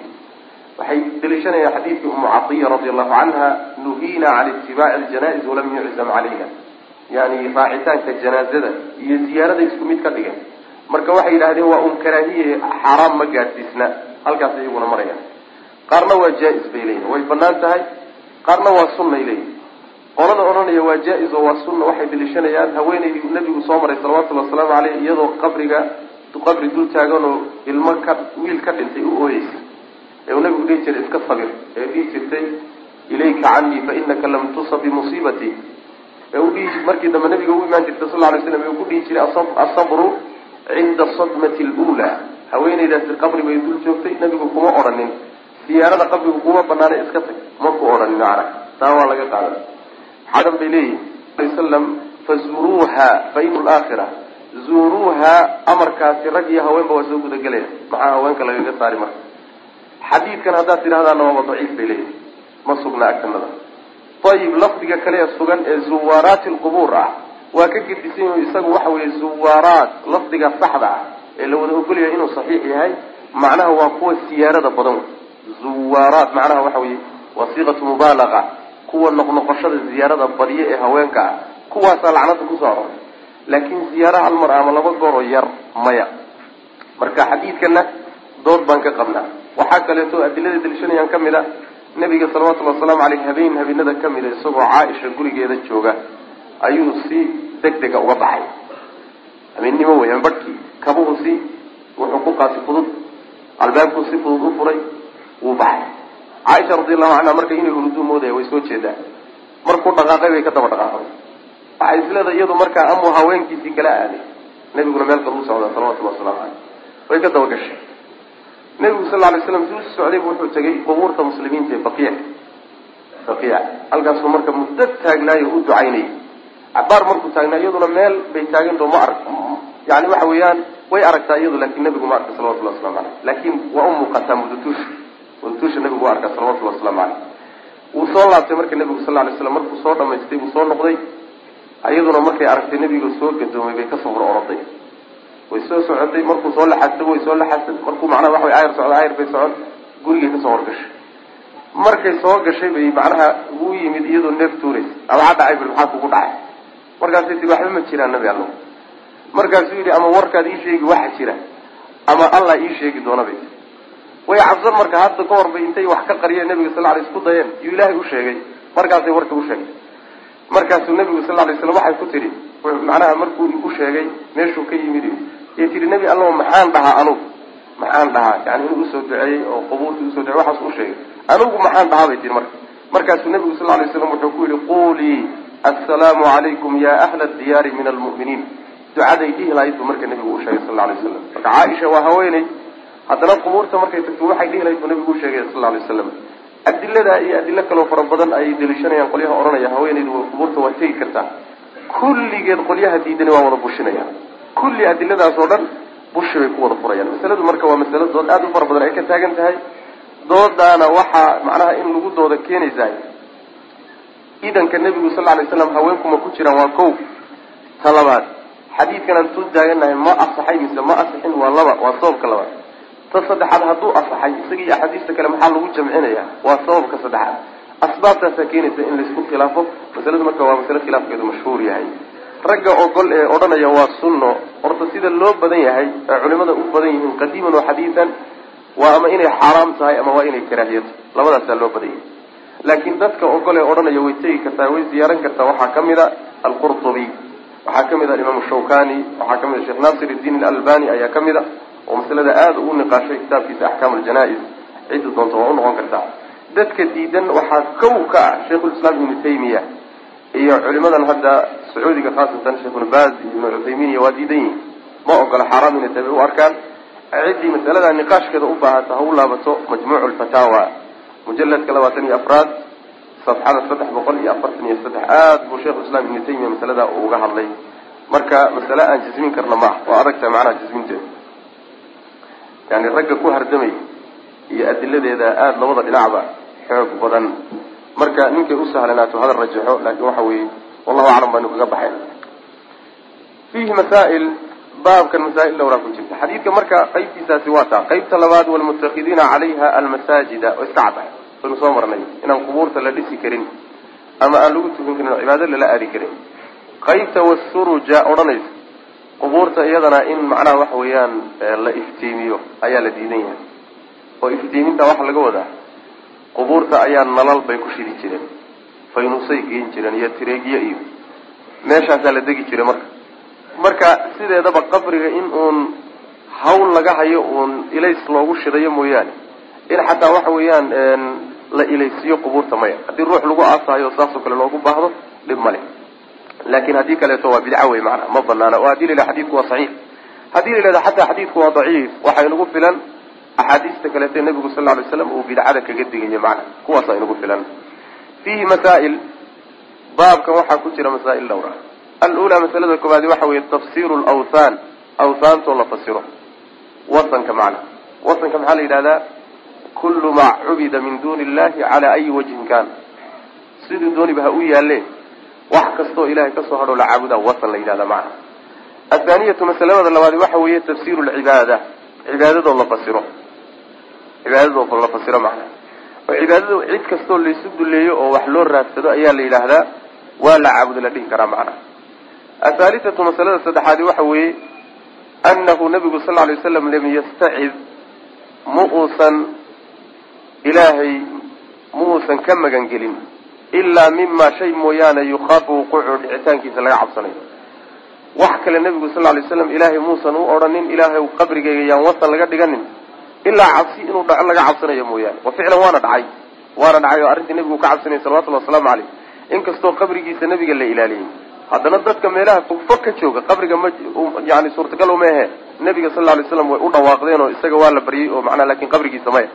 Speaker 2: waxay daliishanayaan xadiidkii umu catiya radi allahu canha nuhiina can itibaaci ljanais walam yuczam calayha. Yani raacitaanka janaazada iyo ziyaarada isku mid ka dhigeen marka waxay yidhahdeen waa un karaahiye xaaraam ma gaadhsiisna. Halkaas iyaguna marayaan. Qaarna waa jaa-is bay leeyihiin way bannaan tahay. Qaarna waa sunnay leeyihiin qolada odhanaya waa jaa-is oo waa sunna waxay daliishanayaan haweenaydii nabigu soo maray salawatullhi wasalaamu caleyh iyadoo qabriga qabri dul taagan oo ilmo ka wiil ka dhintay u ooyeysa. Ee uu nabigu dhihi jiray iska sabir ee dhihi jirtay ilayka canii fa inaka lam tusab bimusiibatii ee u dhihi markii dambe nabiga u imaan jirtay sal lay slam ee ku dhihi jiray asabru cinda sadmati lula haweenaydaasi qabri bay dul joogtay nabigu kuma odhanin siyaarada qabrigu kuma banaanay iska tag maku odhanin macana taa waa laga qaadan xadan bay leeyihiin slam fazuruuha fa inu laakhira zuuruuha amarkaasi rag iyo haweenba waa soo gudagelaya. Maxaa haweenka lagaga saari marka? Xadiidkan haddaad tidhahdaana waaba daciif bay leeyihiin ma sugna agtanada ayib lafdiga kale ee sugan ee zuwaaraati lqubuur ah waa ka gedisan yahu isagu waxa weeye zuwaaraat lafdiga saxda ah ee la wada ogolyahay inuu saxiix yahay. Macnaha waa kuwa siyaarada badan. Zuwaaraat macnaha waxa weye waa siiqatu mubaalaqa kuwa noqnoqoshada ziyaarada badiye ee haweenka ah. Kuwaasaa lacnada ku soo aroray laakin ziyaara hal mar ama laba goor oo yar maya. Marka xadiidkana dood baan ka qabnaa. Waxaa kaleeto adilada daliishanayaan ka mid a nabiga salawatullhi wasalaamu aleyh habeen habeenada ka mid a isagoo caaisha gurigeeda jooga ayuu si deg dega uga baxay. Habeennimo wey ama barhkii kabuhu si wuxuu ku qaatay fudud albaabku si fudud u furay wuu baxay. Caaisha radiallahu canha marka inay huruduu moodaya way soo jeedaa. Markuu dhaqaaqay bay ka daba dhaqaaqday waxay isleedahay iyadu markaa amuu haweenkiisii kala aaday nabiguna meel kale u socdaa salawatullahi wasalaamu caleyh way ka daba gashay. Nabigu sal alay slam u socday bu wuxuu tegay qubuurta muslimiinta ee baqiic. Baqiic. Halkaasuu marka muddo taagnaayo u ducaynayay. Cabaar markuu taagnaa iyaduna meel bay taagantao ma arag yani waxa weeyaan way aragtaa iyadu laakiin nabigu ma arka salawatullahi waslamu caleyh laakin waa u muuqataa mudutuusha mudutuusha nabigu waa arkaa salawatullahi waslamu caleyh wuu soo laabtay marka nabigu sal lay slam markuu soo dhamaystay wuu soo noqday iyaduna markay aragtay nabiga soo gadoomay bay ka soo hor oroday way soo socotay markuu soo laxadsay way soo laxadsay markuu macnaha waxa way ayar socda ayar bay socon gurigay ka soo horgashay. Markay soo gashay bay macnaha uu yimid iyadoo neef tuuraysa. Abaa dhacay bil maxaa kugu dhacay? Markaasay tii waxba ma jiraan nabi allo markaasuu yidhi ama warkaad ii sheegi waxa jira. Ama allah ii sheegi doona bay. Way cabsan marka hadda ka hor bay intay wax ka qariyeen nabiga sal lay isku dayeen. Yuu ilaahay u sheegay. Markaasay warka u sheegay markaasuu nabigu sal lay slam waxay ku tidhi macnaha markuu igu sheegay meeshuu ka yimid yay tihi nebi allo maxaan dhahaa anugu? Maxaan dhahaa yani inuu u soo duceeyey oo qubuurtii u soo ducey waxaas u sheegay. Anugu maxaan dhahaa bay tihi marka. Markaasuu nabigu sal lay slam wuxuu ku yihi qulii assalaamu calaykum ya ahla diyaari min almu'miniin. Ducaday dhihi lahayd buu marka nabigu u sheegay sal lay slam. Marka caaisha waa haweeney. Haddana qubuurta markay tagto waxay dhihi lahayd buu nabigu u sheegay sal lay slam adilada iyo adilo kaloo fara badan ayay daliishanayaan qolyaha odhanaya haweeneydu qubuurta waa tegi kartaa kulligeed qolyaha diidani waa wada bushinayaan. Kulli adiladaas oo dhan bushi bay ku wada furayaan. Masaladu marka waa masalo dood aada u fara badan ay ka taagan tahay. Doodaana waxaa macnaha in lagu dooda keenaysaa idanka nebigu sal lay slam haweenkuma ku jiraan waa kow. Ta labaad xadiidkan aan tuu taaganahay ma asaxay mise ma asixin waa laba waa sababka labaad ta saddexaad hadduu asaxay isaga iyo axaadiista kale maxaa lagu jamcinaya? Waa sababka saddexaad. Asbaabtaasaa keenaysa in laysku khilaafo. Masaladu marka waa masale khilaafkeedu mashhuur yahay. Ragga ogol ee odhanaya waa sunno. Horta sida loo badan yahay ee culimada u badan yihiin qadiiman wa xadiidan waa ama inay xaaraam tahay ama waa inay karaahiyato labadaasaa loo badan yahay. Laakiin dadka ogol ee odhanaya way tegi kartaa way ziyaaran kartaa. Waxaa ka mid a alqurtubi waxaa ka mid a imaamu shawkani waxaa ka mid a sheekh nasir iddiin alalbani ayaa ka mid a oo masalada aada ugu niqaashay kitaabkiisa axkaam aljanaa-is doonta waa unoqon kartaa. Dadka diidan waxaa kow ka ah shaykhulislaam ibnu taymiya iyo culimadan hadda sacuudiga khaasatan sheekh ibnu baaz waa diidan yihiin ma ogola xaaraam inay tabi u arkaan. Ciddii masalada niqaashkeeda u baahata ha u laabato majmuucu lfataawa mujaladka labaatan iyo afraad safxada saddex boqol iyo afartan iyo saddex aada buu sheikhu islam ibnu taymiya masalada uga hadlay. Marka masale aan jasmin karna maaha waa adagtahay macnaha jasminteeda yani ragga ku hardamay iyo adiladeeda aada labada dhinacba xoog badan. Marka ninkay u hadal rajaxo laakin waxa weeye wallahu aclam baanu kaga baxayn fiihi masaa'il baabkan masaa'il dhowraa ku jirta. Xadiidka marka qaybtiisaasi waa taa. Qaybta labaad walmuttakidiina calayha almasaajida oo iska caddahay baynu soo marnay inaan qubuurta la dhisi karin ama aan lagu tukan karin oo cibaado lala aadi karin. Qaybta wasuruja odhanaysa qubuurta iyadana in macnaha waxa weeyaan la iftiimiyo ayaa la diidan yahay. Oo iftiiminta waxaa laga wadaa qubuurta ayaa nalal bay ku shidi jireen faynusay geen jireen iyo tireegyo iyo meeshaasaa la degi jiray marka. Marka sideedaba qabriga in uun hawl laga hayo uun ilays loogu shidayo mooyaane in xataa waxa weeyaan la ilaysiiyo qubuurta maya. Haddii ruux lagu aasaayo saasoo kale loogu baahdo dhib male laakin haddii kaleeto waa bidca wey maanaa ma banaana oo haddii la yidhaha xadidku waa saxiix. Haddii la yidhahda xataa xadiidku waa daciif waxaa inagu filan axaadiista kaleete nebigu sal ly slam uu bidcada kaga digayo macna kuwaasaa inagu filan. Fiihi masaa'il baabkan waxaa ku jira masaa'il dhowra. Alula masalada koobaadi waxa weeye tafsiru lawthan awthaantoo la fasiro. Wasanka macna wasanka maxaa la yidhahdaa? Kullu maa cubida min duni illahi cala ayi wajhin kan siduu dooniba ha u yaalle wax kastoo ilahay ka soo hadhoo la caabudaa wasan la yidhahda macna. Athaaniyatu masalamada labaadi waxa weeye tafsiru lcibaada cibaadadoo la fasiro. Cibaadadoo la fasiro macna. Oo cibaadada cid kastoo laysu duleeyo oo wax loo raadsado ayaa la yidhaahdaa waa la caabudo la dhihi karaa macna. Athaalithatu masalada saddexaadi waxa weeye annahu nabigu sal ly waslam lam yastacid ma uusan ilaahay ma uusan ka magan gelin ilaa mima shay mooyaane yukhaafu wuquucu dhicitaankiisa laga cabsanayo. Wax kale nebigu sal lay slam ilaahay muusan u odhanin ilaahay qabrigayga yaan wasan laga dhiganin ilaa cabsi inuu dhaco laga cabsanayo mooyaane. Wa ficlan waana dhacay. Waana dhacay oo arrintii nebigu ka cabsanayay salawatullhi wasalaamu caleyh inkastoo qabrigiisa nebiga la ilaaliyey. Haddana dadka meelaha fogfog ka jooga qabriga ma yani suurtagal uma ahe. Nebiga sal lay slam way u dhawaaqdeen oo isaga waa la baryey oo macnaa laakiin qabrigiisa maya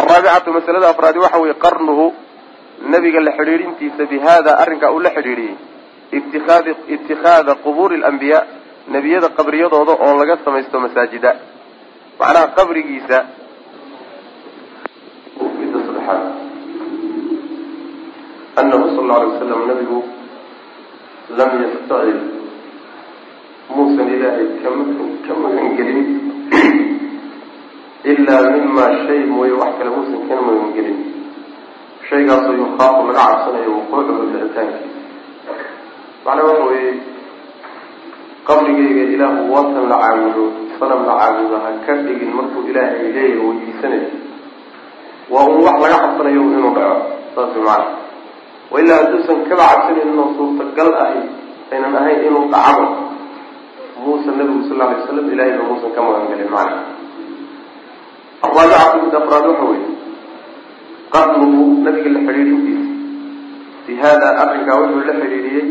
Speaker 2: alraabicatu masalada afraadi waxa weye qarnuhu nebiga la xidhiidhintiisa bi hada arrinkaa uu la xidhiidhiyey itikaadi itikaada qubuuri alambiyaa nebiyada qabriyadooda oo laga samaysto masaajida. Macnaha qabrigiisa midda saddexaad anahu sal lla alay wasalam nabigu lam yastacid muusan ilaahay ka magangelin ilaa mima shay mooye wax kale muusan kana magangelin shaygaasoo yukhaafu laga cabsanayo wuquucuhu dhicitaankiisa macnaa waxa weeye qabrigayga ilaahu watan la caabudo sanam la caabudo ha ka dhigin markuu ilaahay leeyahay weydiisanayo waa un wax laga cabsanayo inuu dhaco saas macana wa ilaa hadduusan kaba cabsanayn inuu suurtagal ahay aynan ahayn inuu dhacabo muusan nabigu sal alay waslam ilahayba muusan ka magangelin macana araabicatu mid afraad waxa weeye qarnuhu nabiga la xidhiidhintiisa bi hada arrinkaa wuxuu la xidhiidhiyey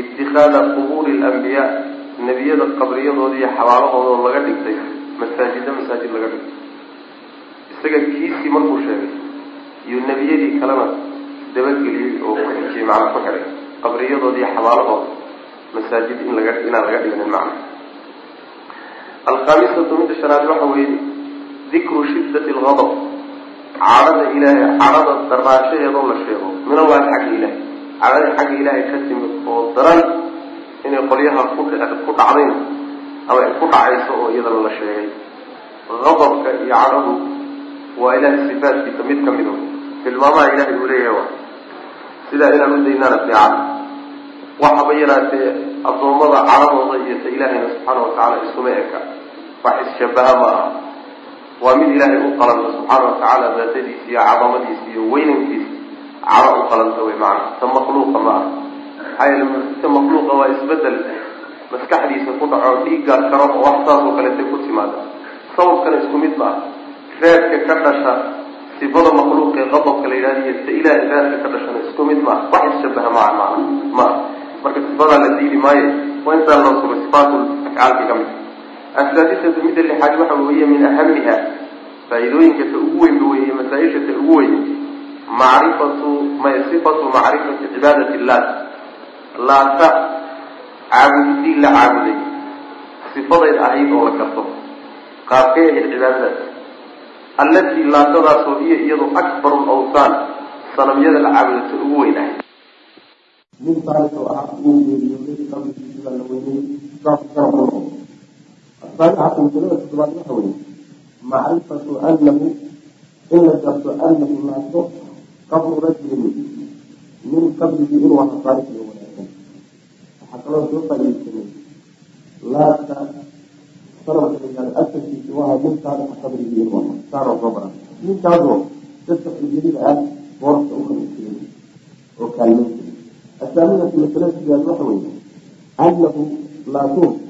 Speaker 2: itikaada qubuuri alambiyaa nebiyada qabriyadooda iyo xabaalahooda laga dhigtay masaajida masaajid laga dhigtay isaga kiisii markuu sheegay iyo nebiyadii kalena dabageliyey oo ku xijiyey macnaa ku xidhay qabriyadooda iyo xabaalahooda masaajid in laga inaan laga dhignin macna alkhamisatu midda shanaad waxa weeye dikru shiddati algadab cadhada ilaahay cadhada daraashaheedoo la sheego min allahi xagga ilahay cadhada xagga ilaahay ka timid oo daran inay qolyaha ku ku dhacdayna ama ay ku dhacayso oo iyadana la sheegay qadabka iyo cadhadu waa ilahay sifaadkiisa mid ka mid o tilmaamaha ilahay uu leeyahay sidaa inaan u daynaana fiican waxaba yaraatee addoommada cadhadooda iyo ilaahayna subxaana watacaala isuma eka wax isshabaha ma aha waa mid ilaahay u qalanta subxaana watacaala daatadiisa iyo cadamadiisa iyo weynankiisa. Cadho u qalanta wey macana ta makhluuqa ma aha. Maxaa yeele ta makhluuqa waa isbeddel maskaxdiisa ku dhaco dhiiggaad karo wax saas oo kaleetay ku timaada sababkana isku mid ma ah reerka ka dhasha sifada makhluuqa ee qadabka la yidhahda iyo ta ilaahay reerka ka dhashana isku mid ma ah wax isshabaha maa ma ah marka sifadaa la diidi maayo waa intaa loo sugo sifaatul afcaalka ka mid asaadisatu midda lixaad waxa weeye min ahamiha faa'iidooyinka ta ugu weynba weeye masaa-isha ugu weyn.
Speaker 3: Macrifatu sifatu macrifati cibaadati illaat laata caabudidii la caabuday. Sifadeyd ahayd oo la garto qaabkay ahayd cibaadadaas allatii laatadaasoo hiya iyadu akbaru lawsaan sanamyada la caabudata ugu weyn ahayd.
Speaker 2: Nin saalix oo ah uu geeriyooday qabrigiisi baa la weynay toddobaad waxa weeye macrifatu anahu in la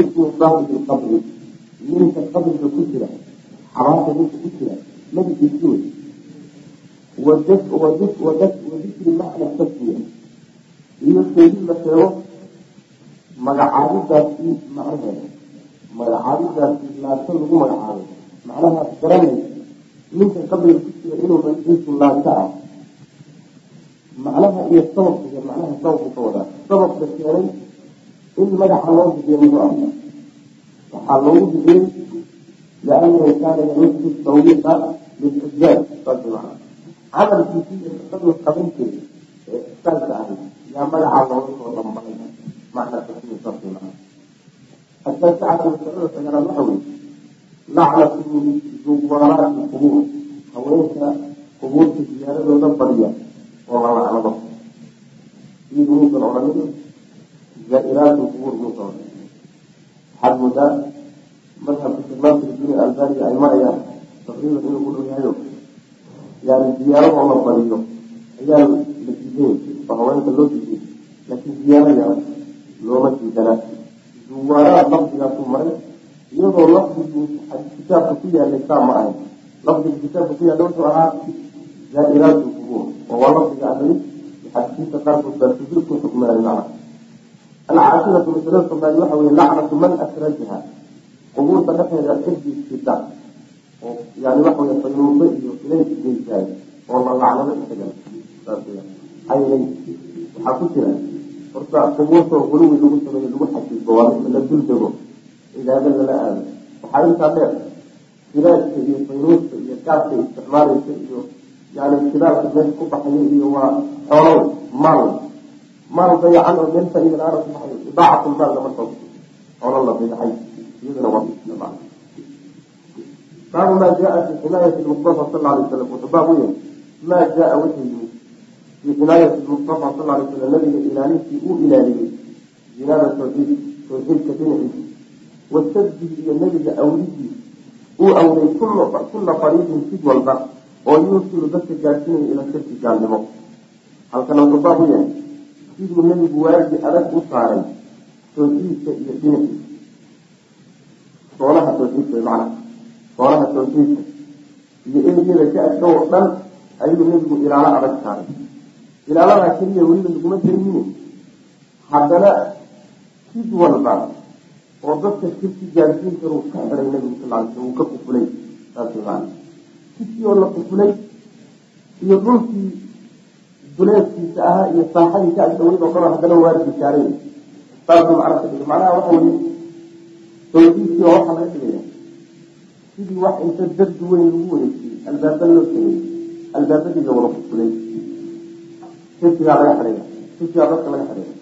Speaker 2: ismu saaxibi lqabri ninka qabriga ku jira xabaasha ninka ku jira magaciisi wey wadikri macna tasmiya iyo sheegid la sheego magacaabidaasi macnaheeda magacaabidaasi laato lagu magacaabay macnaha garanaysa ninka qabriga ku jira inuu magaciisu laato ah macnaha iyo sababka macnaha sababku ka wadaa sababka keenay in magaca loo bixiyo ah waxaa loogu bixiyey liannahu kaana yamusu tawbiiqa lilxujaaj saas macna camalkiisii iyo shaqaduu qabanteeda ee ixsaanka ahayd yaa magacaa looga soo dhambalay macna tasmiya saas macna asaasicatu masalada sagalaad waxa weeye lacnatu zuwaaraati qubuur. Haweenka qubuurta ziyaaradooda badiya oo la lacnado odhanin zaa-iraatu qubuur muusan odhanin waxaad moodaa madhabka diin albaniga ay marayaan taqriiban inuu ku dhow yahayo yani ziyaarahoo la badiyo ayaa la diiday oo loo diiday laakiin ziyaaraya looma diidanaa zuwaaraad lafdigaasu maray iyadoo lafdigii kitaabka ku yaalay saa ma ahayn lafdiga kitaabka ku yaalla wuxuu ahaa zaa-iraatu qubuur oo waa lafdiga ahli xadiisiinta qaarkood baa sujuud ku xukmeenay macna alcaashiratu tobnaad waxa weye lacnatu man asrajaha qubuurta dhexeeda cidii sida oo yani waxa wey fayuubo iyo ilays geysaay oo la lacnado weya aynay waxaa ku jira horta qubuurtoo guluwi lagu sameeyo lagu xajiibo waa la dul dego cibaado lala aado waxaa intaa dheer silaadka iyo faynuuska iyo gaadka isticmaalaysa iyo yani shidaalka meesha ku baxaya iyo waa xoolow maal maal dayacan oo meel faa-ida la'aana ku baxayo idaacat lmaal lama soo xoolo la dayacay iyadana waa baabu maa jaa fi xinaayati lmustafa sal alay slam wuxuu baab u yahay maa jaa wuxuu yimid fii xinaayati lmustafa sal alay slam nabiga ilaalintii uu ilaaliyey jinaaba tawxiid tawxiidka dhinaciisa wasaddihi iyo nebiga awlidii uu awlay kulla fariiqin sid walba oo yuusilu dadka gaadhsiinaya ila shirki gaalnimo. Halkana wuxuu baab u yahay siduu nebigu waagi adag u saaray tawxiidka iyo dhinaciisa. Soolaha tawxiidka way macnaha soolaha tawxiidka. Iyo eriyada ka adhow oo dhan ayuu nebigu ilaalo adag saaray. Ilaaladaa keliya weliba laguma daymine haddana sid walba oo dadka shirki gaadhsiin karuu ka xiray nebigu sal ly sl uu ka kufulay saas sidkii oo la kufulay iyo dhulkii duleedkiisa ahaa iyo saaxadii ka agdhaweyd oo dhan haddana waarkii saaray saasuu macna ka dhigay macnaha waxa weye tawxiidkii oo waxaa laga dhigaya sidii wax inta dardi weyn lagu wareejiyey albaaba loo sameeyey albaabadii la wada kufulay shirkigaa laga xidhaya shirkigaa dadka laga xidhaya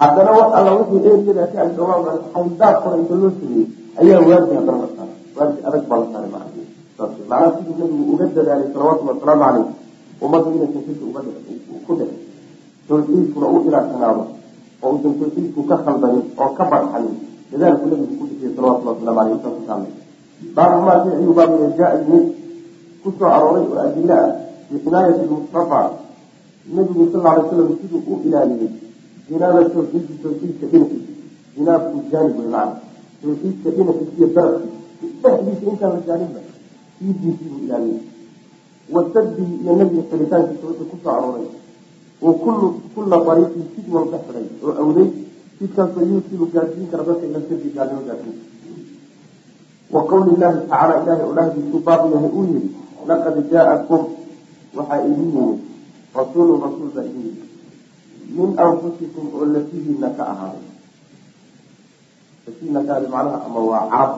Speaker 2: haddana wax alla wixii eriyada ka agdhawaa xayndaab kore inta loo sameeyey ayaa waardi haddana la saaray. Waardi adag baa la saaray macnaha. Siduu nabigu uga dadaalay salawatullhi wasalaamu caleyh ummadda inaysan shirki uga ku dhicin tawxiidkuna u ilaarsanaado oo uusan tawxiidku ka khaldanin oo ka barxanin dadaalku nabigu ku dhixiyay salawatullahi waslamu aleyh saas kaamay baabu maa shay ayuu jaa yimid ku arooray oo adilo ah fii xinaayati nabigu sal alay slam siduu u ilaaliyey jinaaba tawxiidki tawxiidka dhinaciisa jinaabku jaanib wey macana tawxiidka dhinaciisa iyo darafkiisa dhexdiisa intaan la jaaninba iidiisii buu ilaaliyey wasadii iyo nabiga xiritaankiisa wuxuu ku soo arooray. Kullu kulla ariiqin sid walba xiray oo awday. Sidkaasoo yuusibu gaadsiin kara dadka ila sirki gaalnimo gaadsiin wa qawli llahi tacaala ilahay oo baabu yahay uu yihi laqad jaa'akum waxaa idin yimid rasuulun rasuul baa idin yimid min anfusikum oo lafihiina ka ahaaday. Lafihiina ka ahaaday macnaha ama waa carab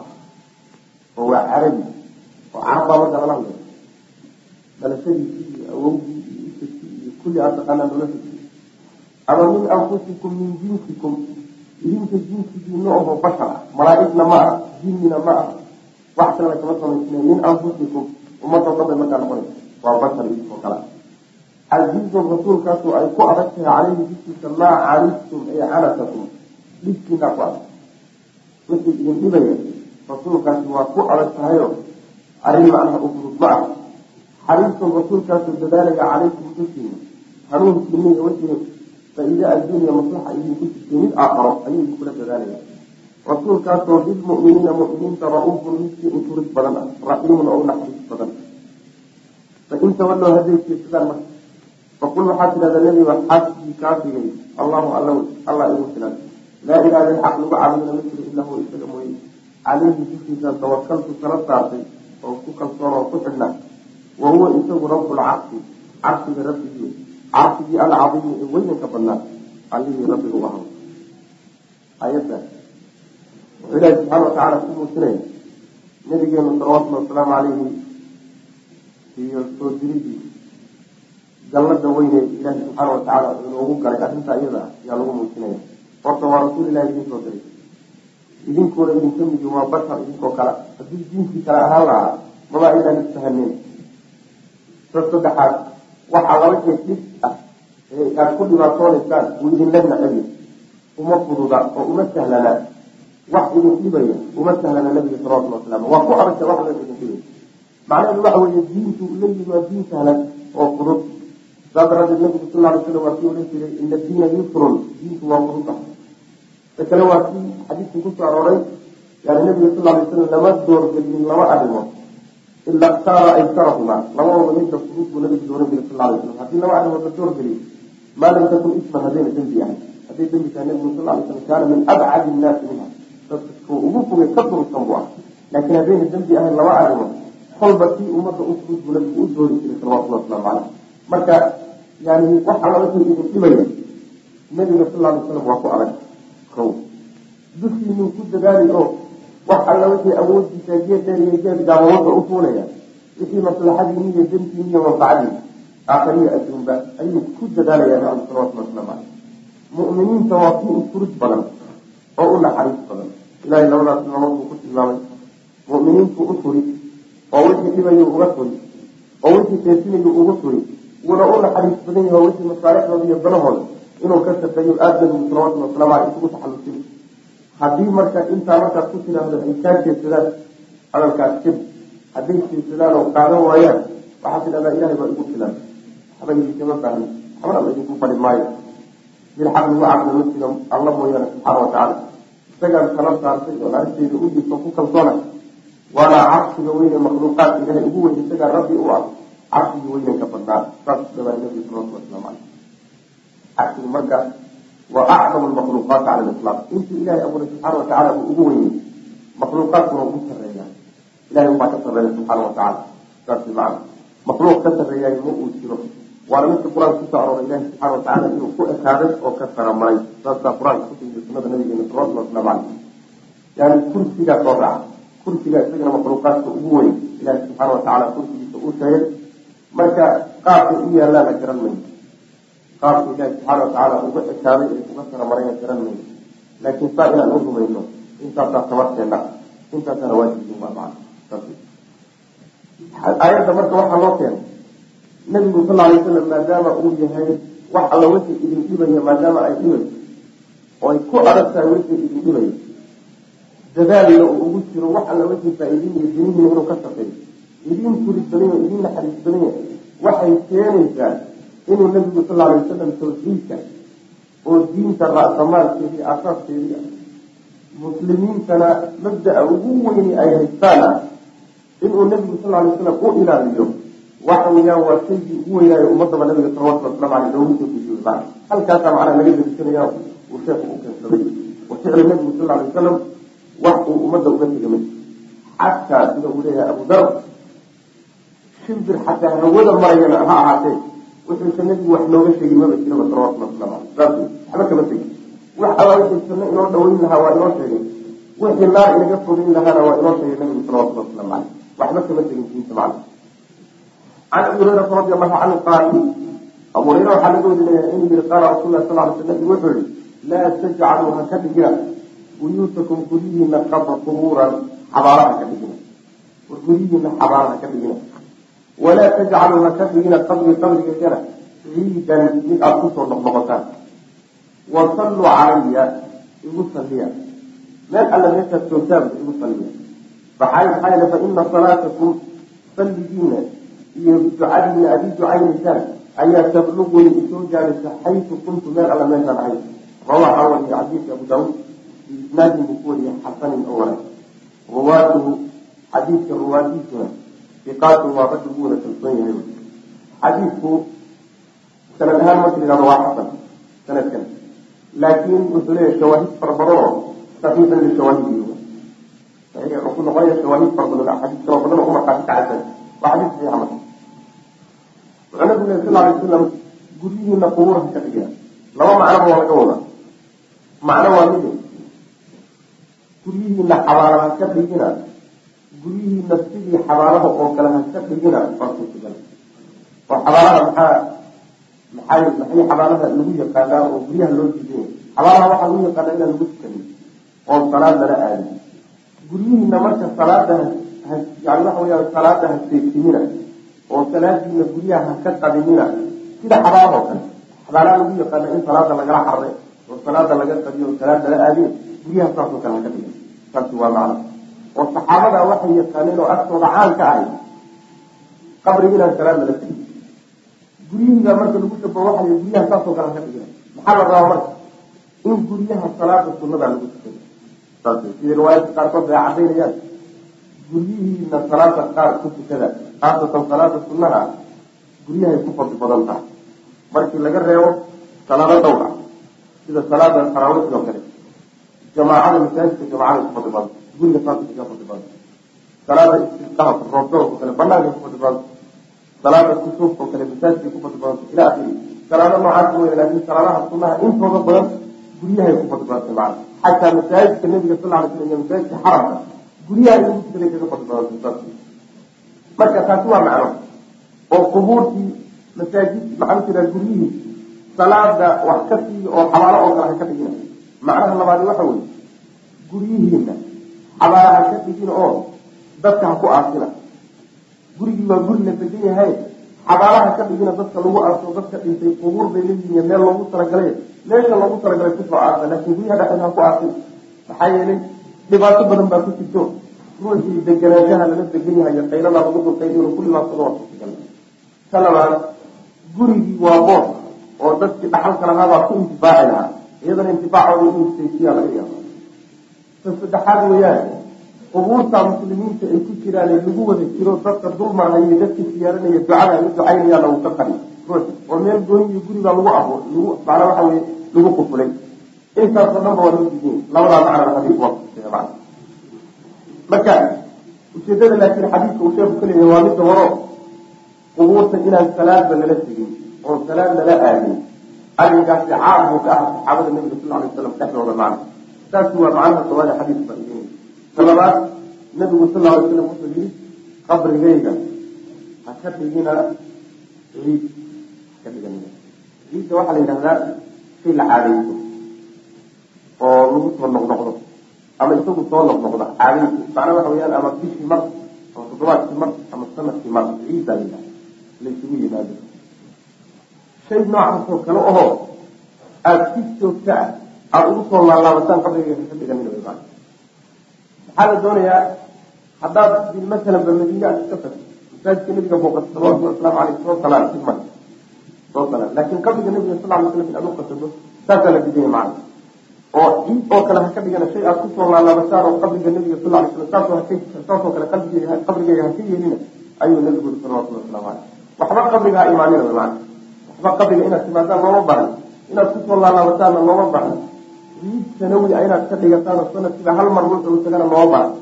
Speaker 2: oo waa carabi oo carab baa marka lala hadlay dhalashadiisii iyo awowgii iyo isadkii iyo kulli aad taqaanaa noloshiisii ama min anfusikum min jinsikum idinka jinsigiina oho bashar ah malaaigna ma ah jinnina ma ah wax kalena kama samaysna min anfusikum ummadoo dhan bay markaa noqonaysa waa bashar idinkoo kale casiizun rasuulkaasu ay ku adag tahay caleyhi dushiisa maa canistum ay canatakum dhibkiinaa ku adag. Wixii idin dhibaya rasuulkaasi waa ku adag tahayo arrin macnaha u fudud ma ah xariisun rasuulkaasu dadaalaya calaykum dushiina hanuunkiina iyo wixii faa-iide adduuniya maslaxa idinku jirtay mid aakharo ayuu idinkula dadaalaya. Rasuulkaasoo bilmu'miniina mu'miniinta ra'uufun midkii uturid badan ah. Raxiimun oo u naxariis badan. Fain tawallow hadday jeedsadaan marka. Faqul waxaa tidhahdaa nebiga xasbii kaafigay allahu alla allah igu filan. Laa ilaha il xaq lagu caabudana ma jiro ilaa huwa isaga mooye. Caleyhi dushiisaan tawakaltu tala saartay oo ku kalsoon oo ku xidhna wa huwa isagu rabbulcarshi carshiga rabbigii carshigii alcadiimi ee weynanka badnaa allihii rabbiga u ahaa ayadda wuxuu ilaahi subxaana watacaala ku muujinaya nabigeenu salawatullhi wasalaamu caleyhi iyo soo diridii jannada weyne ilaahi subxaana watacaala inoogu galay arrintaa iyada ayaa lagu muujinaya horta waa rasuulilahi idin soo diray idinkuuna idinka midi waa bashar idinkoo kale haddii diinkii kale ahaan lahaa mabaa inaan isfahaneen sa saddexaad. Waxaa laba shay dhib ah ee aad ku dhibaatoonaysaan wuu idinla nacabya uma fududa oo uma sahlana. Wax idin dhibaya uma sahlana nabiga salawatulli wasalam waa ku aragta wax la macnaheedu waxa weeye diinku la waa diin sahlan oo fudud. Saa daraadeed nabigu sal alay slam waa kii odhan jiray ina diina yusrun. Diinku waa fudud ah ta kale waa kii xadiidkii ku soo arooray. Yani nabiga sal alay slam lama doorgelin lama arrimood ila khtaara aysarahuma labadooda midka fudud buu nabigu dooran jiray sal alay slam haddii laba arrimood la doorgeliyo maa lam takun isman haddayna dembi ahay hadday dembi tahay nabigu sal alay slam kaana min abcadi innaasi minha dadka ugu fogay ka durugsan buu ah laakiin haddayna dembi ahayn laba arrimood kolba kii ummadda u fudud buu nabigu u doori jiray salawatullah waslamu caleyh marka yani wax alla idin dhibaya nabiga sal alay slam waa ku adag kow dushiinuu ku dadaali oo wax alla wixii awoodiisa geed dheer iyo geed gaabawada u fuulaya wixii maslaxadiini iyo dantiini iyo adduunba ayuu ku dadaalaya nabigu salawatullah waslamu caleyh mu'miniinta waa kii ufurid badan oo u naxariis badan. Ilahay labadaas namood buu ku tilmaamay. Mu'miniintu u turi oo wixii dhibayu uga turi oo wixii keesinayu ugu turi wuuna u naxariis badan yahay oo wixii masaalixdooda iyo danahooda inuu ka shaqeeyo aada nabigu salawatullhi waslamu isugu taxallusin haddii marka intaa markaad ku tidhaahdo ay kaa jeedsadaan hadalkaas kadib hadday jeedsadaan oo qaadan waayaan waxaad tidhahdaa ilahay baa igu filan. Waxba idinkama baahni waxbana la idinku fadhi maayo. Mid xaq lagu caqli ma alla mooyaane subxaana watacaala isagaan kala saartay oo arinteyda u dhiibto ku kalsoona. Waana carshiga weyne makhluuqaadka ilahay ugu weyn isagaa rabbi u ah. Carshigii weynan ka badnaa. Saas dabaa nabiga salawatulli waslamu caleyh carshigu marka waa acdamu lmakhluuqaat cala litlaq intii ilahay abuuray subxaana watacaala uu ugu weynay makhluuqaadkuna ugu sarreeya ilahay ubaa ka sarreeya subxaana watacaala saas macana makhluuq ka sarreeyaay ma uu jiro. Waana midka qur'aanka ku soo arooray ilahi subxana watacaala inuu ku ekaaday oo ka saramaray saasaa qur'aanka kusugiyo sunada nabigeena salawatulli waslamu caleyh yani kursigaa soo raaca kursiga isagana makhluuqaadka ugu weyn. Ilahi subxaana watacaala kursigiisa uu sheegay. Marka qaabka u yaalaana garan mayno qaabka ilahi subxaana watacaala uga ekaaday ee uga saramarayna garan mayno laakiin saa inaan u rumayno intaasaa tabarteena intaasaana waajibin waa marka waxaa loo keenay nabigu sal alay wasalam maadaama uu yahay wax alla wixii idin dhibaya maadaama ay dhibayso oo ay ku adag tahay wixii idin dhibaya dadaalna uu ugu jiro wax alla wixii faa-iidin iyo dinihiina inuu ka shaqeeyo idin badanya idin naxariis badanya waxay keenaysaa inuu nabigu sal alay wasalam tawxiidka oo diinta ra'samaalkeedii asaaskeedii ah muslimiintana mabda-a ugu weyni ay haystaan inuu nabigu sal alay wasalam u ilaaliyo waxa weeyaan waa shaygii ugu weynaayo ummadaba nabiga salawatulli waslamu aleyh loogu soo dejiyo ma halkaasaa macnaa laga delisanaya uu sheekhu u keensaday wa ficli nabigu sal alay wasalam wax uu ummadda uga tega ma xataa sida uu leeyahay abu dar shimbir xataa hawada marayana ha ahaatee wuxuusa nabigu wax nooga sheegin maba jiraba salawatullah waslamu saas waxba kama tegin. Wax alla sunno inoo dhaweyn lahaa waa inoo sheegay. Wixii naar inaga fogeyn lahaana waa inoo sheegay nabigu salawatullah waslamu caleyh waxba kama tegin diinta macna can abi hurayrata radi allahu canhu qaal abu hureyre waxaa laga warinaya inuu yihi qaala rasul sal ly sl nabigu wuxuu yihi laa tajcaluu ha ka dhigina buyuutakum guryihiina qabra qubuuran xabaala ha ka dhigina. Guryihiina xabaala ha ka dhigina walaa tajcaluu ha ka dhigina qabri qabrigaygana ciidan mid aada ku soo noqnoqotaan wasalluu calaya igu salliya meel alla meeshaad joogtaanba igu salliya maxaa fa ina salaatakum salligiina iyo ducadiina aad ducaynaysaan ayaa tabluquni isoo gaadhaysa xaytu kuntu meel alla meeshaan ahay rawaxa wariya xadiidka abu daawuud biisnaadin buu ku wariyay xasanin oo wanaag ruwaatuhu xadiidka ruwaadiisuna iqaatu waa ragga ugu wada kalsoon yahay. Xadiidku sanad ahaan marka yihahdo waa xasan sanadkan. Laakiin wuxuu leeyahay shawaahid fara badan oo saxiixan lishawaahidi saxiix wuxuu noqonaya shawaahid fara badan axaadiis kaloo badan oo umarkaasi kacaysan waa xadiis saxiixa marka wuxuu nabigu lehy sal alay wasalam guryihiina qubuurha ka dhigina laba macnoba waa laga wadaa. Macno waa mid guryihiina xabaala ha ka dhigina guryihiina sidii xabaalaha oo kale ha ka dhigina waa suurtagal oo xabaalaha maxaa maxay maxay xabaalaha lagu yaqaanaa oo guryaha loo diidaya xabaalaha waxaa lagu yaqaanaa inaan lagu tukanin oo salaad lala aadin. Guryihiina marka salaada yani waxa weya salaada ha seegtimina oo salaadiina guryaha ha ka qadimina sida xabaalaha oo kale. Xabaalaha lagu yaqaana in salaada lagala xarre oo salaada laga qadiyo oo salaad lala aadin guryaha saasoo kale ha ka dhigin. Saasi waa macno oo saxaabada waxay yaqaaneen oo agtooda caan ka ahay qabriga inaan salaad lala tegin. Guryihiga marka lagu shabo waxa la guryaha saasoo kale ka dhigina maxaa la rabaa marka? In guryaha salaada sunada lagu tukado saas sida riwaayadka qaarkood bay cadaynayaan guryihiina salaada qaar ku tukada khaasatan salaada sunaha guryahay ku fadli badan tahay. Markii laga reebo salaado dhowra sida salaada taraawiixda oo kale. Jamaacada masaajidka jamaacada ku fadli badan intooda badan guryahay ku macana xataa masaajidka nabiga sal masaajidka xaramka guryaha lagu tukaday kaga saas marka taasi waa macno oo qubuurtii masaajid maxaa jiraa guryihii salaada wax ka siiyo oo xabaalo oo kale ha ka dhigina macnaha labaadi waxa weye guryihiina xabaalo ha ka dhigina oo dadka ha ku aasina. Gurigii waa guri la degan yahay. Xabaalaha ka dhigina dadka lagu aaso dadka dhintay qubuur bay leeyihiin meel loogu talagalay. Meesha loogu talagalay ku soo aasa laakiin guryaha dhexeeda ha aasin maxaa yeelay dhibaato badan baa ku jirto. Ruuxii deganaanshaha lala degan yahay iyo qaylada lagu dulqay inuu ku dhibaadsado waa labaad gurigii waa boos oo dadkii dhaxalka lahaa baa ku intifaaci lahaa. Iyadana intifaacooda inuu laga yaaba ta saddexaad weeyaan qubuurta muslimiinta ay ku jiraan ee lagu wada jiro dadka dulmarhaya dadka siyaaranaya ducada ay u ducaynayaan lagu ka qari ruux oo meel gooni iyo guribaa lagu abo lagu macnaa waxa weye lagu qufulay intaasoo dhan ba waa loo labadaa macna xadiis waa macna marka ujeedada laakiin xadiidka uu sheeku ka waa midda horo qubuurta inaan salaadba lala tegin oo salaad lala aadin. Arrinkaasi caam buu ka aha saxaabada nabiga sal alay waslam dhexdooda macna taasi waa macnaha koowaada xadiis faiidinay talabaad nabigu sal alay slam wuxuu yihi qabrigayga ha ka dhigina ciid haka dhiganina ciidda waxaa la yidhahdaa shay la caadayso oo lagu soo noqnoqdo ama isagu soo noqnoqda caadayso macnaa waxa weyaan ama bishii mar ama toddobaadkii mar ama sannadkii mar ciiddaa la yidhahda laysugu yimaado. Shay noocaasoo kale ahoo aada si joogta ah aada ugu soo haka dhiganina wy maa maxaa la doonayaa haddaad masalan ba madiine aad iska tagto masaajidka nabiga booqato salawatu wasalaamu aleyh soo salaan mar soo salaan laakin qabriga nabiga sal lay slam in aad uqasato saasaa la digaya macana oo ciid oo kale ha ka dhigana shay aad ku soo laalaabataan oo qabriga nabiga sal lay slam saasoo kale qabrigeyga haka yeelina ayuu nabigu yuri salawatulli waslamu aleyh waxba qabriga ha imaanina wy macana waxba qabriga inaad timaadaan looma baran inaad ku soo laalaabataanna looma baran ciid sanawi a inaad ka dhigataan sanadkiiba hal mar wuxuu tagana looma baran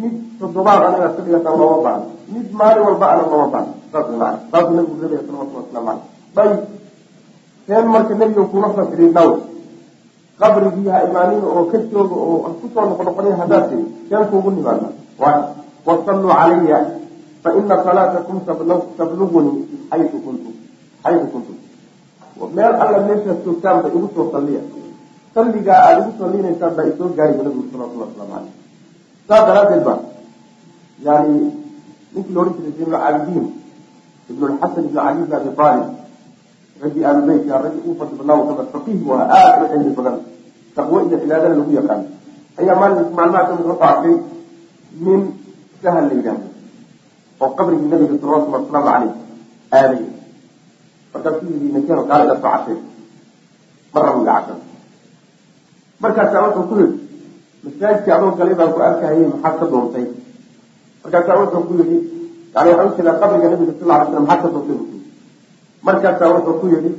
Speaker 2: mid toddobaad ana inaad ka dhigataan looma baran mid maalin walba ana looma baran saas nabigu rabaya salawatullah waslamu caleyh ayib seen marka nebiga kuma fasirin dhaw qabrigii ha imaanin oo ka jooga oo ku soo noqnoqonin haddaad tiri seen kuugu nimaada wasalluu calaya faina salaatakum tablugunii xayu kuntum meel alla meeshaad joogtaanba igu soo salliya salligaa aada igu sallinaysaan baa isoo gaariba nabigu salawatullah waslamu caleyh saas daraaddeed ba yani ninkii la odhan jiray zayn lcaabidiin ibn ibn cali bn abi aalib raggii aalubeytka raggii ugu fadli badnaa ka mid faqiih ahaa aada u cilmi badan taqwo iyo cibaadana lagu yaqaan. Ayaa maalin maalmaha ka mid wuxuu arkay nin sahal la yidhaahdo oo qabrigii nabiga salawatullahi wasalaamu caleyh aaday. Markaasuu yidhi ninkeeno kaala ila soo cashay marra wiga cashan markaasaa wuxuu ku yidhi masaajidkii adoo galay baan ku arkahayay maxaad ka doontay? Markaasaa wuxuu ku yidhi yani waxaa u jeedaa qabriga nabiga sal ly slam maxaad ka doontay buu kuyidhi markaasaa wuxuu ku yidhi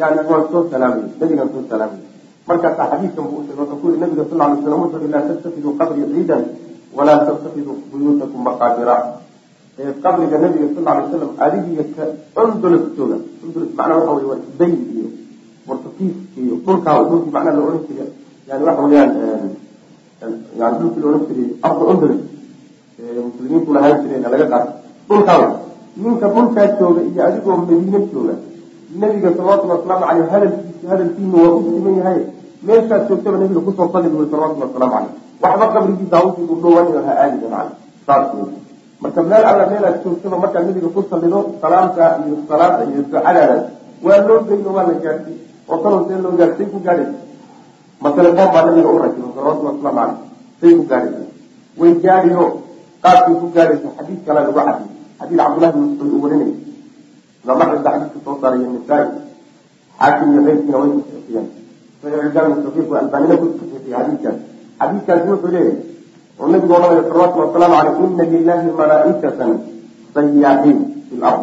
Speaker 2: yani waan soo salaamay nabigaan soo salaamay. Markaasaa xadiidkan buu usheegay wuxuu ku yidhi nabiga sal lay slam wuxuu yihi laa tattakiduu qabrii ciidan walaa tattakiduu buyuutakum maqaabira. Qabriga nabiga sal lay slam adigiyo ka undulas jooga undulas macnaa waxa wey waa isbayn iyo wartakiif iyo dhulkaa dhulkii macnaa la odhan jiray yani waxa weeyaan yani dhulkii jiray ardu undulas muslimiintu lahaan jireen laga qaato dhulkaa ninka dhulkaa jooga iyo adigoo madiine jooga nabiga salawatulli wasalaamu caleyh hadalkiisa hadalkiina waa u siman yahay meeshaad joogtaba nabiga ku soo salli buy salawatulli wasalaamu caleyh waxba qabrigiisa hawsii u dhowanayo ha aadida macana saas wey marka meel alla meelaad joogtaba markaad nabiga ku sallido salaamta iyo salaada iyo ducadaadaas waa loo geyno waa la gaadhsiy oo talow see loo gaadh say ku gaadhaysa ma telefoon baa nabiga u rakibo salawatulli wasalaamu caleyh say ku gaadhaysa way gaadhiyo qaabkay ku gaadhaysa xadiid kale lagu cadiy xadiid cabdullahi bin mascuud uu warinay imaam axmed baa xadiidka soo saaray nisaa-i xaakim iyo keyrkiina way kusaxiyeen saxiixuljaami safiirku albaanina ku saxiixiyay xadiidkaas xadiidkaasi wuxuu leeyahay oo nabigu odhanaya salawatulli wasalaamu caleyh ina lilahi malaa'ikatan sayaaxiin fi lard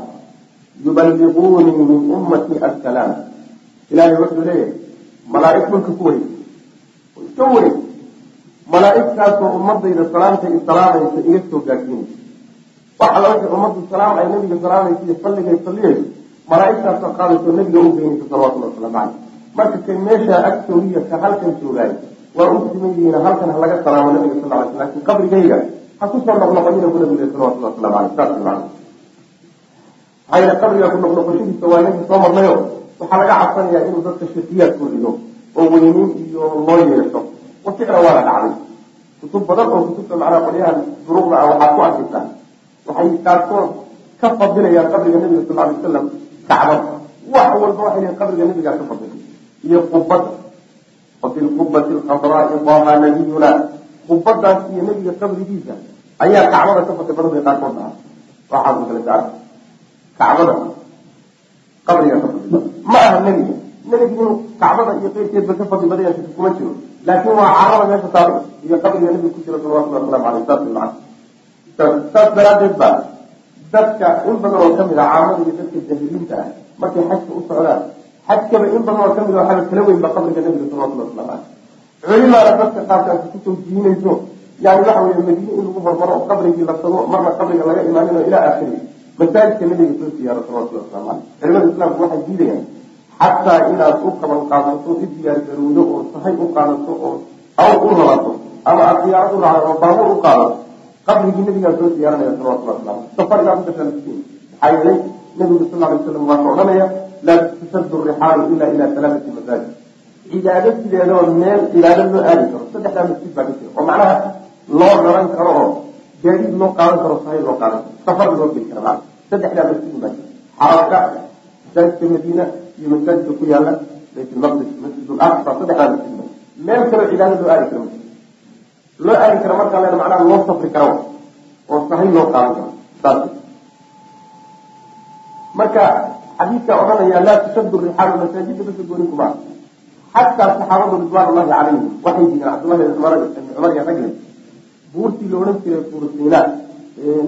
Speaker 2: yuballiquunii min ummati assalaam ilahay wuxuu leeyahay malaa'ig dhulka ku wareeg oo iska wareeg malaa'igtaasoo ummadayda salaamta i salaamaysa iga soo gaadsiinaysa wax alla wixii ummaddu salaam ay nabiga salaamaysa iyo salligay salliyayso malaa'igtaasoo qaadayso nabiga u geynaysa salawatullahi wasalaamu caleyh marka kay meeshaa ag joogiya ka halkan joogaay waa u siman yihiin halkan ha laga salaamo nabiga sal ly sl laakiin qabrigayga ha ku soo noqnoqonina bu nabiga salawatullah waslamu aleyh saas man maxaa qabriga ku noqnoqoshadiisa waa nagi soo marnayo. Waxaa laga cabsanayaa inuu dadka shakiyaad oo weynin iyo loo yeesho. Waficla waana dhacday. Kutub badan oo kutubta macnaha qolyahan duruqda ah waxaad ku arkaysaa waxay qaarkood ka fadilayaan qabriga nabiga sal alay wasalam kacbad wax walba waxay leeyiin qabriga nabigaa ka fadilay iyo qubada wafi lqubati alkhadraai daha nabiyuna. Qubadaas iyo nabiga qabrigiisa ayaa kacbada ka fadli badan qaarkood dhaha waxaas kale gaar kacbada qabriga ka fadli ma aha nebiga nebiga inuu kacbada iyo qeyrkeedba ka fadli badan yahay kuma jiro. Laakin waa carada meesha taalo iyo qabriga nabiga ku jira salawatullahi waslamu aleyh saas man saas daraadeed ba dadka in badan oo ka mid ah caamada iyo dadka jahiliinta ah markay xajka u socdaan xajkaba in badan oo ka mid a waxaaba kala weyn ba qabriga nabiga salawatullahi waslamu aleyh culimaana dadka qaarkaasi ku soo jiinayso yani waxa weye madiine in lagu hormaro oo qabrigii la tago marna qabriga laga imaanino ilaa aakhiri masaajidka nabiga soo siyaaro salawatullahi waslamu aleyh culimada islaamku waxay diidayaan xataa inaad u qaban qaadato i diyaar garowdo oo sahay u qaadato oo awr u rarato ama aad diyaarad u raacdo oo baabuur u qaadato qabrigii nabigaa soo diyaaranaya salawatullah waslamu safar inaad u gashaan miskiin maxaa yeelay nabigu sal alay slam waa ka odhanaya laa tushaddu rixaalu ila ila talaatati masaajid cibaado sideedaba meel cibaado loo aadi karo saddexdaa masjid baa ka jira oo macnaha loo raran karo oo gaadiid loo qaadan karo sahay loo qaadan karo safar loo geli kara macna saddexdaa masjid baa jira. Xarabka masaajidka madiina iyo masaajidka ku yaalla bayt lmaqdis masjid laqsa saddexdaa masjid meel kaloo cibaado loo aadi karo loo aadi karo markaa len macnaha loo safri karo oo sahay loo qaadan karo saas marka xadiidka odhanaya laa tushaddu rixaalu masaajida basa gooni kuma xataa saxaabadu ridwaan ullahi calayhim waxay jireen cabdullahi ibn cumar iyo ragle buurtii la jiray buursiina ee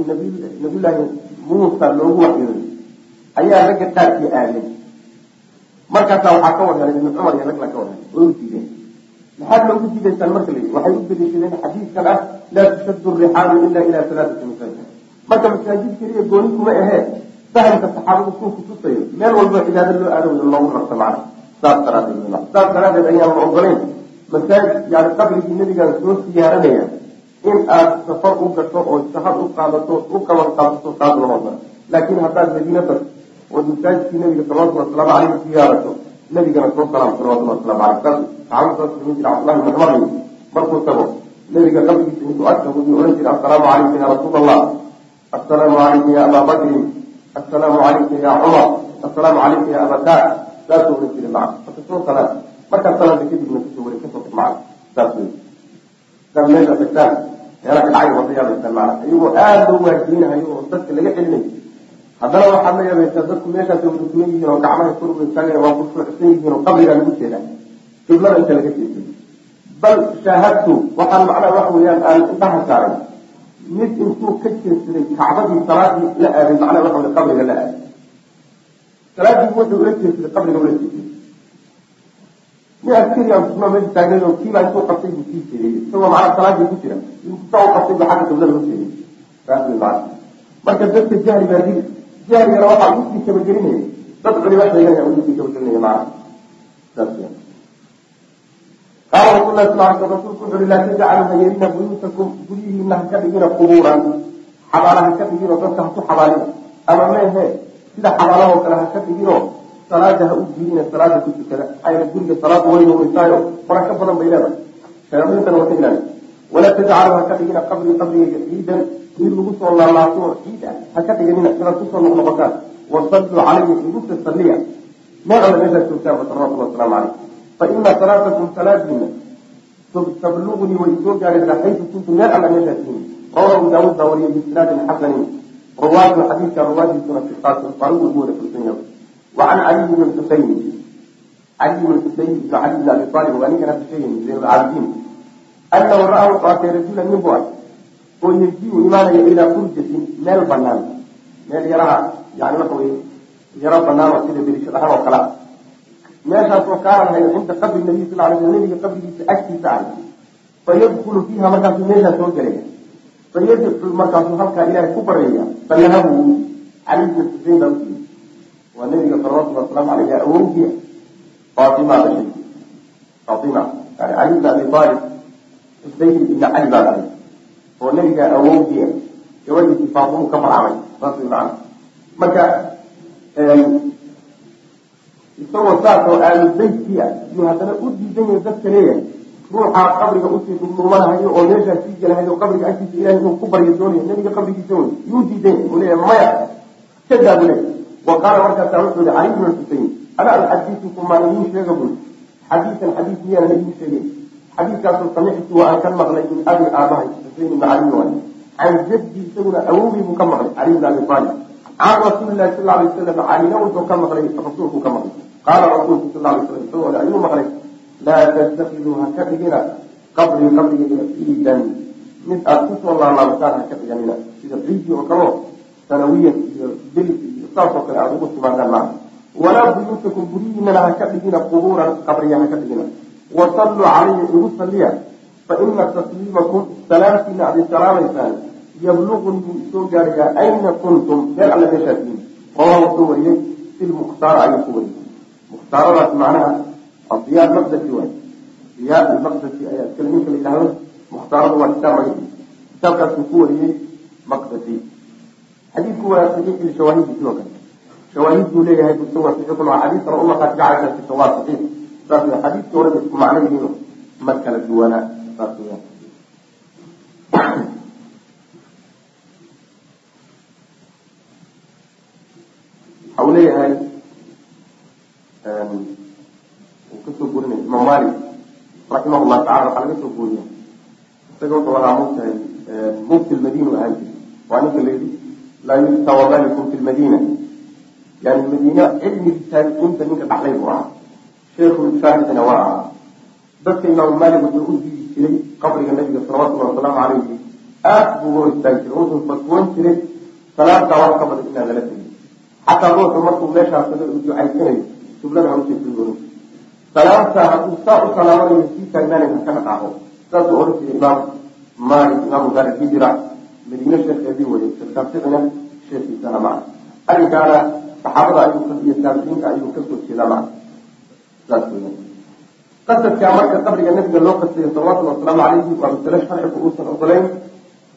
Speaker 2: nabiyullaahi muusa loogu waxyooday ayaa ragga qaarkii aaday markaasaa waxaa ka warhelay ibn cumar iyo ragla ka warhelay way u diideen. Maxaad loogu diidaysaan marka la yidhi? Waxay u daliishadeen xadiidkan ah laa tushaddu rixaalu ila ila salaatati masaajid marka masaajid keliya gooni kuma ahee fahamka saxaabadu kuu kutusayo meel walba cibaado loo aado loogu rabto macna saas daraadeed saas daraadeed ayaan la ogolayn masaajid yani qabrigii nabigaan soo siyaaranaya in aad safar u gasho oo shahad u qaadato u kaban qaadato taas lama ogola laakiin haddaad madiina tagto masaajidkii nabiga salawatulli wasalaamu caleyhi siyaarato. Nabigana soo salaam salawatulli wasalaamu caleyh saas saxaabada saas samayn jira cabdullahi ibn cumar markuu tago nabiga qabrigiisa intuu agtago buu ohan jira assalaamu calayka ya rasuul allah assalaamu calayka ya abaa bakrin assalaamu calayka ya cumar assalaamu calayka ya abaa daa saasuu ohan jiray maca marka soo salaam markaad salaada kadibna ku soo wari ka soo maca saas wey meesha tagtaan meela ka dhacay wada yaabaysaan maca iyagoo aada loo waajibinahayo oo dadka laga celinayo haddana waxaad la yaabaysaa dadku meeshaas wada tuman yihiin oo gacmaha kor uga taagaya waa kushuucsan yihiin oo qabrigaa lagu jeedaa qiblada inta laga jeeday bal shaahadtu waxaan macnaha waxa weeyaan aan indhaha saaray. Mid intuu ka jeedsaday kacbadii salaadii la aaday macnaha waxa wey qabriga la aaday. Salaadii wuxuu ula jeedsaday qabriga ula jeeday nin askari aan kusnoo meesha taagnayn oo kiibaa intuu qabtay buu sii jeediyey isagoo macnaha salaadii ku jira. Intaa u qabtay buu xagga qiblada u jeediyey saas marka dadka jahli baa dil jahrigana waxaa u sii kabagelinaya dad culimo sheeganaya u sii kabagelinaya macna qaala rasul lah sal l rasulku wuxu uhi laa tajcaluu hayeelina buyuutakum guryihiina ha dhigina qubuuran xabaala ha ka dadka ha xabaalina ama meehe sida xabaalahoo kale ha ka dhiginoo salaada ha u diidina salaada ku tukada ayna guriga salaada way hurisaayo barako badan bay leedahay. Shayaaiintana waa ka ilaali walaa tajcaluu ha dhigina qabri qabrigayga ciidan mid lagu soo laalaabto oo ciid ah ha ka dhiganina inaad ku soo noqnoqotaan wasalluu calayhi igu tasalliya meel alla meeshaad salawatullah wasalaamu caleyh faina salaatakum salaadiina tablugnii way soo gaaraysaa xaysu kuntum meel alla meeshaad tihiin rawa abu daawuud baa wariyay biisnaadin xasanin ruwaadu xadiidka ruwaadiisuna siqaatun farugu ugu wada wacan caliyi bn xuseyn caliy bn xuseyn ibn cali bn abi aalib waa ninkan hadda sheegayna zayn annahu ra'a wuxuu nin bu arkay oo yejiu imaanaya ilaa furjatin meel banaan meel yaraha yani waxa weye yaro banaano sida berishadahan oo kale. Meeshaasoo kaana hay cinda qabri nabiy sal lay sl nabiga qabrigiisa agtiisa ahay. Fayadkulu fiiha markaasuu meeshaa soo gelaya fayadcu markaasuu halkaa ilaahay ku baryaya fanahabu cali bn xusein baa usiiyey waa nabiga salawatulli wasalaamu aleyh awowgiia faatima dhashay faatima yani cali bn abi aalib xusein ibn cali baa dhalay oo nabiga awowgiia gabadhiisii faatimu ka farcamay saas way macana marka isagoo saas oo aalu beytkii ah yuu haddana u diidan yahay dadka leeyahay ruuxaa qabriga u sii dhudhuumanahayo oo meeshaa sii gelahayo qabriga agtiisa ilahay inuu ku baryo doonayo nabiga qabrigiisa wey yuu diidan yahay. Uu leeyahay maya kadaa buu leeyahay wa qaala markaasaa wuxuu yihi cali bn xusein ana uxadiisukum maan idiin sheega bul xadiisan xadiis miyaanan idiin sheegay xadiiskaasoo samictu waa aan ka maqlay min abi aabahay xusein ibn cali waay can jaddi isaguna awowgii buu ka maqlay cali bn abi aalib can rasuuli lahi sal alay wasalam calina wuxuu ka maqlay rasuulku ka maqlay. Qaala rasuulku sal lay slam isagoo le ayuu maqlay laa tattakiduu ha ka dhigina qabrii qabrigayga ciidan. Mid aada ku soo laalaabtaan ha ka dhiganina. Sida ciidii oo kaleo sanawiyan iyo bil iyo saasoo kale aada ugu timaadaan maa walaa buyuutakum guryihiinana ha ka dhigina qubuuran qabriya ha ka dhigina wasalluu calayhi igu salliya. Fa ina tasliimakum salaamtiina aad salaamaysaan. Yabluqnii wuu isoo gaarayaa ayna kuntum meel alle meeshaasiin rawaha wuxuu wariyey fi lmukhtaara ayuu ku wariyey. Mukhtaaradaas macnaha diya maqdasi waay. Diya maqdasi ayaa iskale ninka la yidhahdo mukhtaaradu waa kitaab magaciisa kitaabkaasuu ku wariyey maqdasi xadiidku waa saxiix lishawaahidi sidoo kale. Shawaahid buu leeyahay busa waa saxiixun waa xadiis kale umaqad jacalka sita waa saxiix xadiiskii horeba isku macno yihiin ma kala duwanaa saas weyaan waxa uu leeyahay ka soo gurinaya imaam malik raximah llahu tacala waxaa laga soo guuriya isaga wuxuu ahaa mugtahay mufti lmadina ahaan. Jiri waa ninka la yidhi laa yufta wamalikum fi lmadina yani madiina cilmigii taarikiinta ninka dhaxlay buu ahaa sheekhu shaaficina waa ahaa dadka imaamu malik wuxuu u diidi jiray qabriga nabiga salawatullahi wasalaamu calayhi aad buu uga hor istaagi jiray wuxuu fatwoon jiray salaadtaa wax ka badan inaan lala tegin. Xataa ruuxu markuu meeshaas taga uu ducaysanayo sublada haujeedoon salaamta hadduu saa u salaamanayo sii taagnaanay ha ka dhaqaaqo saasuu ohan jiray imaam malik imaamu daar hijra madiine sheekeedii weye shekaaficina sheekiisana maca arrinkaana saxaabada ayuu iyo taabiciinka ayuu ka soo jeedaa weya qasadkaa marka qabriga nabiga loo qasayo salawatullhi wasalaamu calayhi waa masale sharcigu uusan ogolayn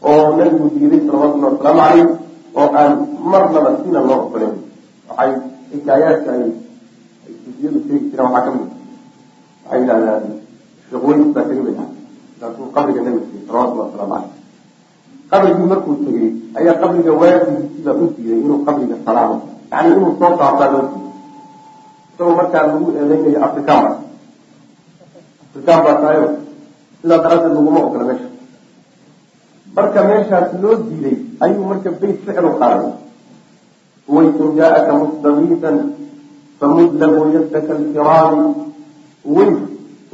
Speaker 2: oo nabigu diiday salawatullahi wasalaamu calayh oo aan marnaba sina loo ogolayn. Waxay xikaayaadka ay sufiyadu sheegi jireen waxaa ka mid waxay yidhahdaan sheekh baa tegay bay ahay markaasuu qabriga nabiga tegey salawatullahi wasalaamu calayh qabrigii markuu tegey ayaa qabriga waajigiisiibaa u diiday inuu qabriga salaamo. Yani inuu soo saabtaa loo diiday isagoo markaa lagu eedeynayo afrikaan afrikaan baa tahayo sidaa daraaddeed laguma ogola meesha. Marka meeshaas loo diiday ayuu marka beyt ficru qaaday. Waysun jaaaka mustagiisan famud lahu yadaka alkiraami weys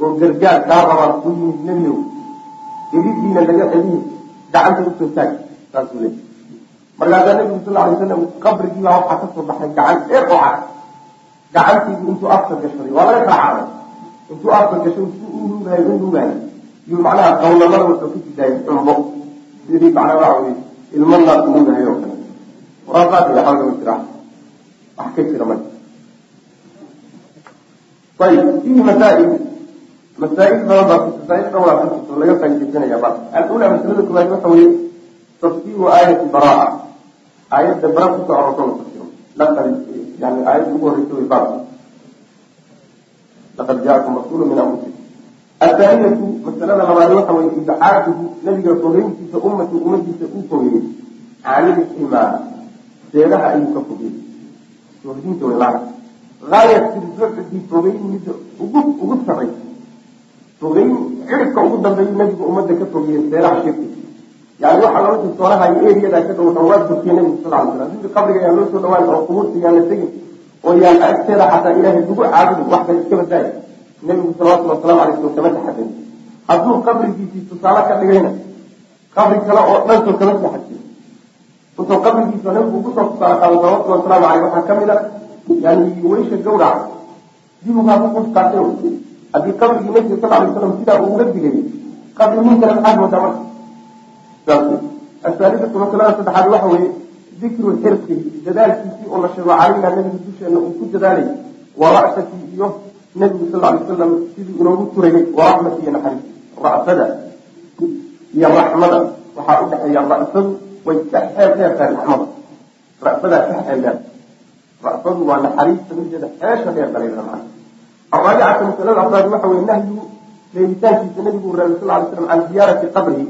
Speaker 2: oo gargaar kaa rabaa ku yimid nebiow ilidiina laga celiyo gacanta u soo taag. Saasuu leey markaasaa nabigu sal alay slam qabrigiibaa waxaa ka soo baxay gacan dheer oo cad gacantiibu intuu afka gashaday waa laga kala caday intuu afka gashay si u nuugahay u nuugahay yuu macnaha qawlamada wuxuu ku jidaayay cumbo sidii macnaa waxa weye ilmo naas nuugahay oo kale. Waraasaad iyo xawla ma jira. Wax ka jira marka. Ayib fihi masaa'il. Masaa'il badan baa masaa'il dhowraa ku jirto laga faaidaysanaya ba alula masalada koowaad waxa weeye tafsiru aayati baraa aayadda bara ku soo arorto la tafsiro yani aayadda ugu horeysa way baabka laqad jaakum rasuulu min anfusikum athaaniyatu masalada labaad waxa weye ibcaaduhu nabiga fogeyntiisa ummatu ummadiisa uu fogeeyey canilximaa seedaha ayuu ka fogeeyey sohdinta way macna gaayat filbucdi fogeyn midda ugu saraysa fogeyn ciribka ugu dambeeyu nabigu ummadda ka fogeeyey seeraha shirki yani waxa lala soonaha iyo eriyadaa ka dhow waa durkiye nabigu sal ly slam didka qabriga yaan loo soo dhawaan oo qubuurta yaan la tegin oo yaan agteeda xataa ilaahay lagu caabudin wax kale iska badaayo nabigu salawatulli wasalamu alay slam kama taxadin hadduu qabrigiisii tusaale ka dhigayna qabri kale oo dhansoo kama taxadin intuu qabrigiisa nabigu ku soo tusaale qaado salawatulli wasalaamu aleyh waxaa ka mid a yani weysha gawraca dibugaa ku qufkaatay haddii qabrigii nabiga sal alay slam sidaa uuga digay qabri nin kale maxaad moodaa marka asaalisatu masalada saddexaad waxa weeye dikru xirsihi dadaalkiisii oo la sheego calayna nabiga dusheena uu ku dadaalay wa ra'satii iyo nabigu sal alay wasalam sidii inoogu turayay wa iyo naxariis ra'sada iyo raxmada waxaa u dhexeeya ra'sadu way ka xeel ra'sadaa ka ra'sadu waa naxariista mideeda xeesha dheer macna araabicata masalada afraad waxa weye nahyu leelitaankiisa nabigu reebay sal alay slam can ziyaarati qabrihi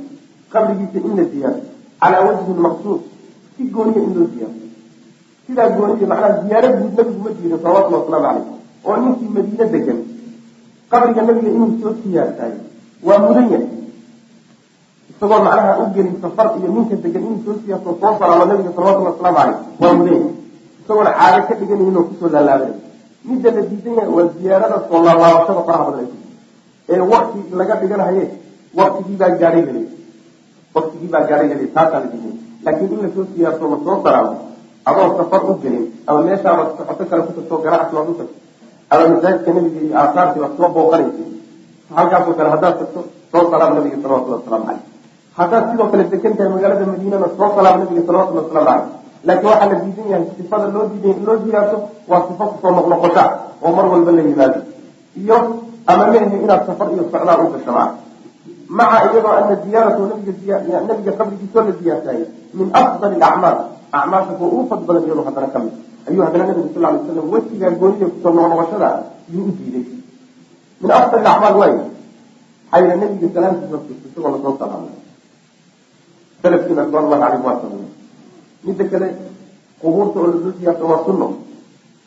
Speaker 2: qabrigiisa in la ziyaaro calaa wajhin maqsuud si gooniya in loo ziyaaro sidaa gooniya macnaha ziyaaro guud nabigu ma diido salawatullhi wasalaamu caleyh oo ninkii madiine degan qabriga nabiga inuu soo siyaartaay waa mudan yahay. Isagoo macnaha u gelin safar iyo ninka degan inuu soo siyaarto soo salaamo nabiga salawatullhi wasalaamu caleyh waa mudan yahay. Isagoona caado ka dhiganayinoo ku soo laalaabanay midda la diidan yahay waa ziyaarada soo laalaabashada faraha badan ee wakti laga dhiganahaye waktigii baa gaadhay helay waktigii baa gaadhay taasaa la diiday laakiin in la soo siyaarto la soo salaamo adoo safar u gelin ama meeshaaba socoto kale ku tagto ganacsi waad u tagto ama masaajidka nabiga iyo aasaartii baad soo booqanaysa halkaasoo kale haddaad tagto soo salaam nabiga salawatullhi wasalaamu caleyh haddaad sidoo kale degan tahay magaalada madiinana soo salaam nabiga salawatullhi wasalaamu caleyh laakiin waxaa la diidan yahay sifada loo diiday loo ziyaarto waa sifo ku soo noqnoqosha oo mar walba la yimaado iyo ama meehe inaad safar iyo socdaal u gasho maa maca iyadoo ana ziyaaratu nabiga qabrigiisoo la ziyaartaayay min afdali acmaal acmaasha kuwa ugu fad badan iyadoo haddana ka mid ayuu haddana nabigu sal lay slam wejigaa goonida ku soo noqnoqoshada yuu u diiday. Min afdali acmaal waayo xayra nabiga salaamtiisa isagoo la soo salaamay salafkiina ridwanullahi caleyh waa sameeyey midda kale qubuurta oo la soo siyaarto waa sunno.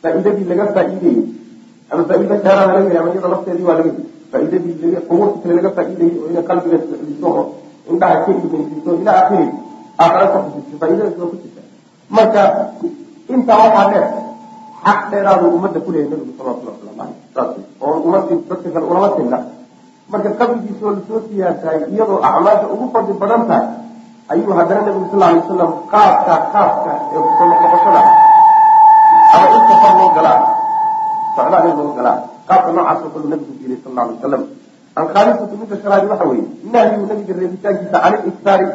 Speaker 2: Faa'iidadii laga faa'iidayey ama faa'iida dheeraada laga heli ama iyada lafteedii waa laga heli faa'iidadii qubuurta kale laga faa'iidayey oo inay qalbiga oo indhaha ka ilmaysiiso ilaa akhiri aakhara ka xusiso faa'iidadaas waa ku jirta marka intaa waxaa dheer xaq dheeraadu ummadda ku leeyahay nabigu salawatullahi waslamu caleyh saas oo dadka kale ulama tinna marka qabrigiisa oo la soo siyaartahay iyadoo acmaasha ugu fadli badan tahay ayuu haddana nabigu sal alay wasalam qaabka khaaska ee ku soo noqnoqoshada ama in safar loo galaa socdaal in galaa qaabka noocaas oo kale nabigu diiday sal alay wasalam alkhaalisatu midda shanaadi waxa weeye nahyu nabiga reebitaankiisa can iliktaari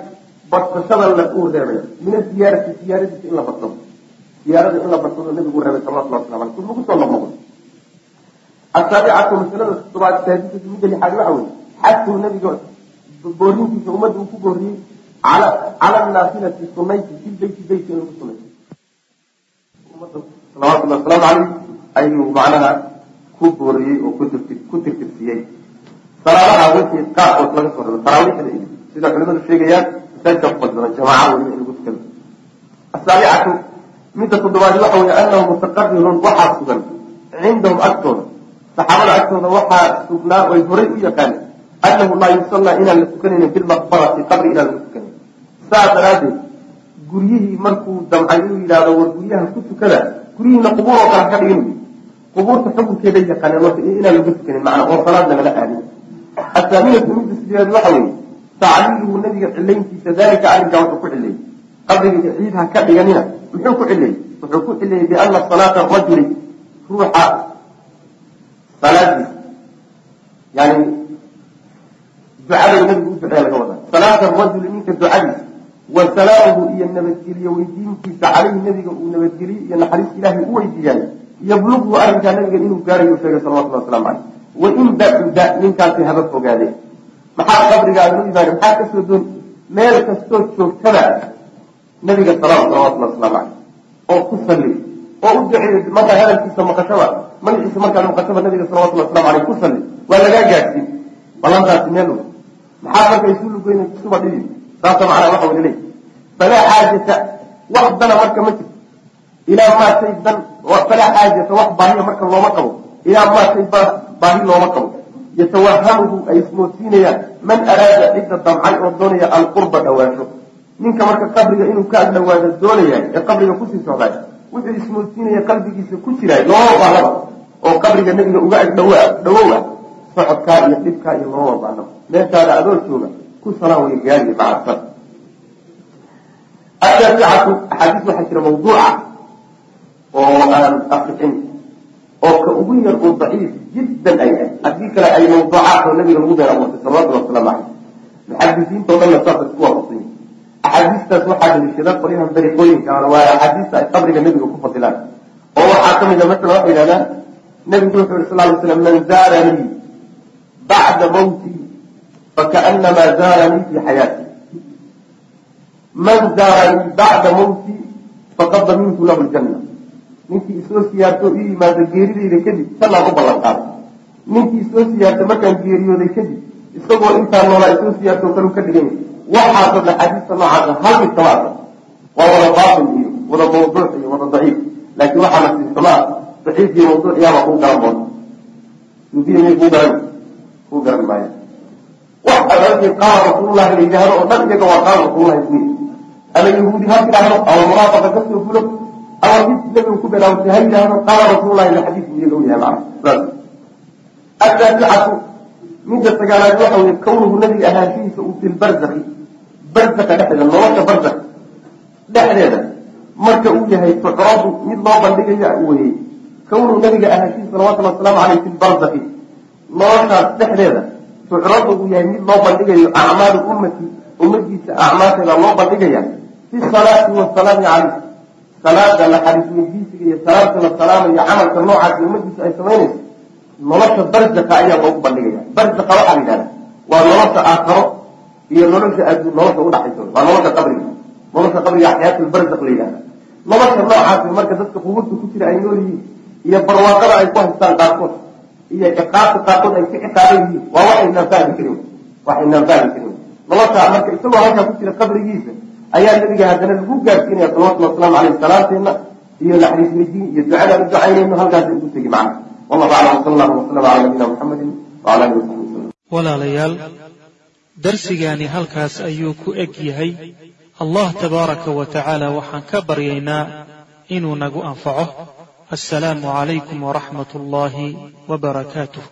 Speaker 2: badsashada uu reebay. Min aziyaarati ziyaaradiisa in la badsado siyaarada in la barsado nabigu reebay salawatullah waslamu aleyh lagu soo noqnoqdo asaabicatu masalada todobaad saadisatu midda lixaad waxa weye xadkuu nabiga boorintiisa ummadda uu ku booriyey cala naafilati sunayti fi beyti beytka in lagu sunayso ummadda salawatullahi wasalaamu caleyh ayuu macnaha ku booriyey oo ku tirtirsiiyey salaadaha wixii qaarkood laga soo rabo taraawiixda iyo sida culimadu sheegayaan masaajidka ku jamaaca weliba in lagu tukado asaabicatu midda toddobaadi waxa weye anahu mutaqarirun waxaa sugan cindahum agtooda. Saxaabada agtooda waxaa sugnaa oy horay u yaqaaneen anahu laa yusallaa inaan la tukanaynin bilmaqbarati qabri inaan lagu tukanayn saa daraaddeed guryihii markuu damcay inuu yidhahdo war guryaha ku tukada guryihiina qubuur oo kale ka dhigin qubuurta xukunkeeda yaqaaneen marka inaan lagu tukanin macna oo salaadna lala aadin. Asaaminatu midda sideed waxa weeye tacliiluhu nabiga cilayntiisa dalika arrinkaa wuxuu ku cileeyey qabriga ciid ha ka dhiganina muxuu ku cileeyey wuxuu ku cileeyey biana salaata rajuli ruuxa salaadiisa yani ducada nabigu u duceeya laga wadaa. Salaata rajuli ninka ducadiisa wa salaamuhu iyo nabadgeliye weydiintiisa caleyhi nabiga uu nabadgeliye iyo naxariis ilaahay u weydiiyaay yabluqhu arrinkaa nabiga inuu gaarayo sheegay salawatullah waslamu caleyh wain bacuda ninkaasi haba fogaade maxaa qabrigaada u maxaa ka soo doon meel kastoo joogtada nabiga salaam salawatullah waslamu caleyh oo ku salli oo u duceeyo markaa hadalkiisa maqashaba magaciisa markaad maqashaba nabiga salawatullah waslamu aleyh ku salli waa lagaa gaadhsiin ballantaasi meel maxaa marka isu lugoyn isuba dhibi saasa macnaa waxa weli leey falaa xaajata wax dana marka ma jirto ilaa maa shay dan falaa xaajata wax baahiya marka looma qabo. Ilaa maa shay baahi looma qabo. Yatawahamuhu ay ismoodsiinayaan. Man araada cidda damcay oo doonaya alqurba dhawaansho ninka marka qabriga inuu ka agdhawaado doonaya ee qabriga ku sii socdaay wuxuu ismoodsiinaya qalbigiisa ku jiraay looma baanaba oo qabriga nebiga uga agdhawa dhawowa socodkaa iyo dhibkaa iyo looma baano meeshaada adoo jooga ku salaan way gaari macasar ataasicatu axaadiis waxaa jira mawduuca oo aan afrixin oo ka ugu yar oo daciif jiddan ay ah haddii kale ay mawduucaat oo nabiga lagu been abuurtay salawatullah wasalaamu caleyh muxadisiinta o dhanna saasa isku waafaqsan yihiin axaadiistaas waxaa daliishada qolyahan dariiqooyinkaana waa axaadiista ay qabriga nebiga ku fadilaan oo waxaa ka mid a masala waxay yidhahdaan nebigu wuxuu yiri sal lay slam man zaaranii bacda mawtii fakaanamaa zaaranii fi xayaati man zaaranii bacda mawtii faqad damintu lahu ljanna ninkii isoo siyaarto ii yimaado geeridayda kadib jannaan u ballan qaaday ninkii isoo siyaarta markaan geeriyooday kadib isagoo intaa noolaa isoo siyaartoo kalu ka dhigan yahay waxaasoo dhan xadiista noocaasa hal mid kama arka waa wada baatil iyo wada mawduuc iyo wada daciif. Laakiin waxaa nasiibsamaa daciif iyo mawduuc yaaba kuu garan boon suufiya miyay kuu garan kuu garan maayo wax alaalkii qaala rasuulullahi la yidhaahdo oo dhan iyaga waa qaala rasuulullahi kuyi ama yahuudi ha tidhaahdo ama munaafaqa ka soo fulo nabigu ku belaawtay ha yidhaahdo qaala rasuulullahi la xadiis buu iyaga u yahay macna saas asaasicatu midda sagaalaad waxa weye kawnuhu nabiga ahaanshihiisa uu fi lbarzaki barzaka dhexdeeda nolosha barzak dhexdeeda marka uu yahay tucradu mid loo bandhigaya weye kawnuhu nabiga ahaanshihiisa salawatullhi wasalaamu caleyh fi lbarzaki noloshaas dhexdeeda tucradu uu yahay mid loo bandhigayo acmaalu ummati ummadiisa acmaasheeda loo bandhigaya fi salaati wasalaami caleyh salaada weydiisiga iyo salaamta la salaamayo camalka noocaasi ummadiisa ay samaynayso nolosha barzaka ayaa loogu bandhigaya. Barzaka waxaa la waa nolosha aakharo iyo nolosha adduun nolosha udhaxaysa waa nolosha qabriga. Nolosha qabriga xayaatlbarzak la yidhahda nolosha noocaasi marka dadka qubuurta ku jira ay nool yihiin iyo barwaaqada ay ku haystaan qaarkood iyo ciqaabta qaarkood ay ka ciqaaban yihiin waa waxaynaan fahmi karin waxaynaan fahmi karin nolosha marka isagoo halkaa ku jira qabrigiisa ayaa nabiga haddana lagu gaarsiinaya salawatullhi wasalaamu caleyh salaanteenna iyo naxariis weydiin iyo ducadaan u ducaynayno halkaasi ugu tegi macna. Wallahu aclam sal allahu wasalam cala nabiyina muxamedin wala alihi wasaxbi wasalam
Speaker 1: walaalayaal darsigaani halkaas ayuu ku eg yahay. Allah tabaaraka wa tacaala waxaan ka baryaynaa inuu nagu anfaco. Assalaamu calaykum waraxmat ullaahi wa barakaatuh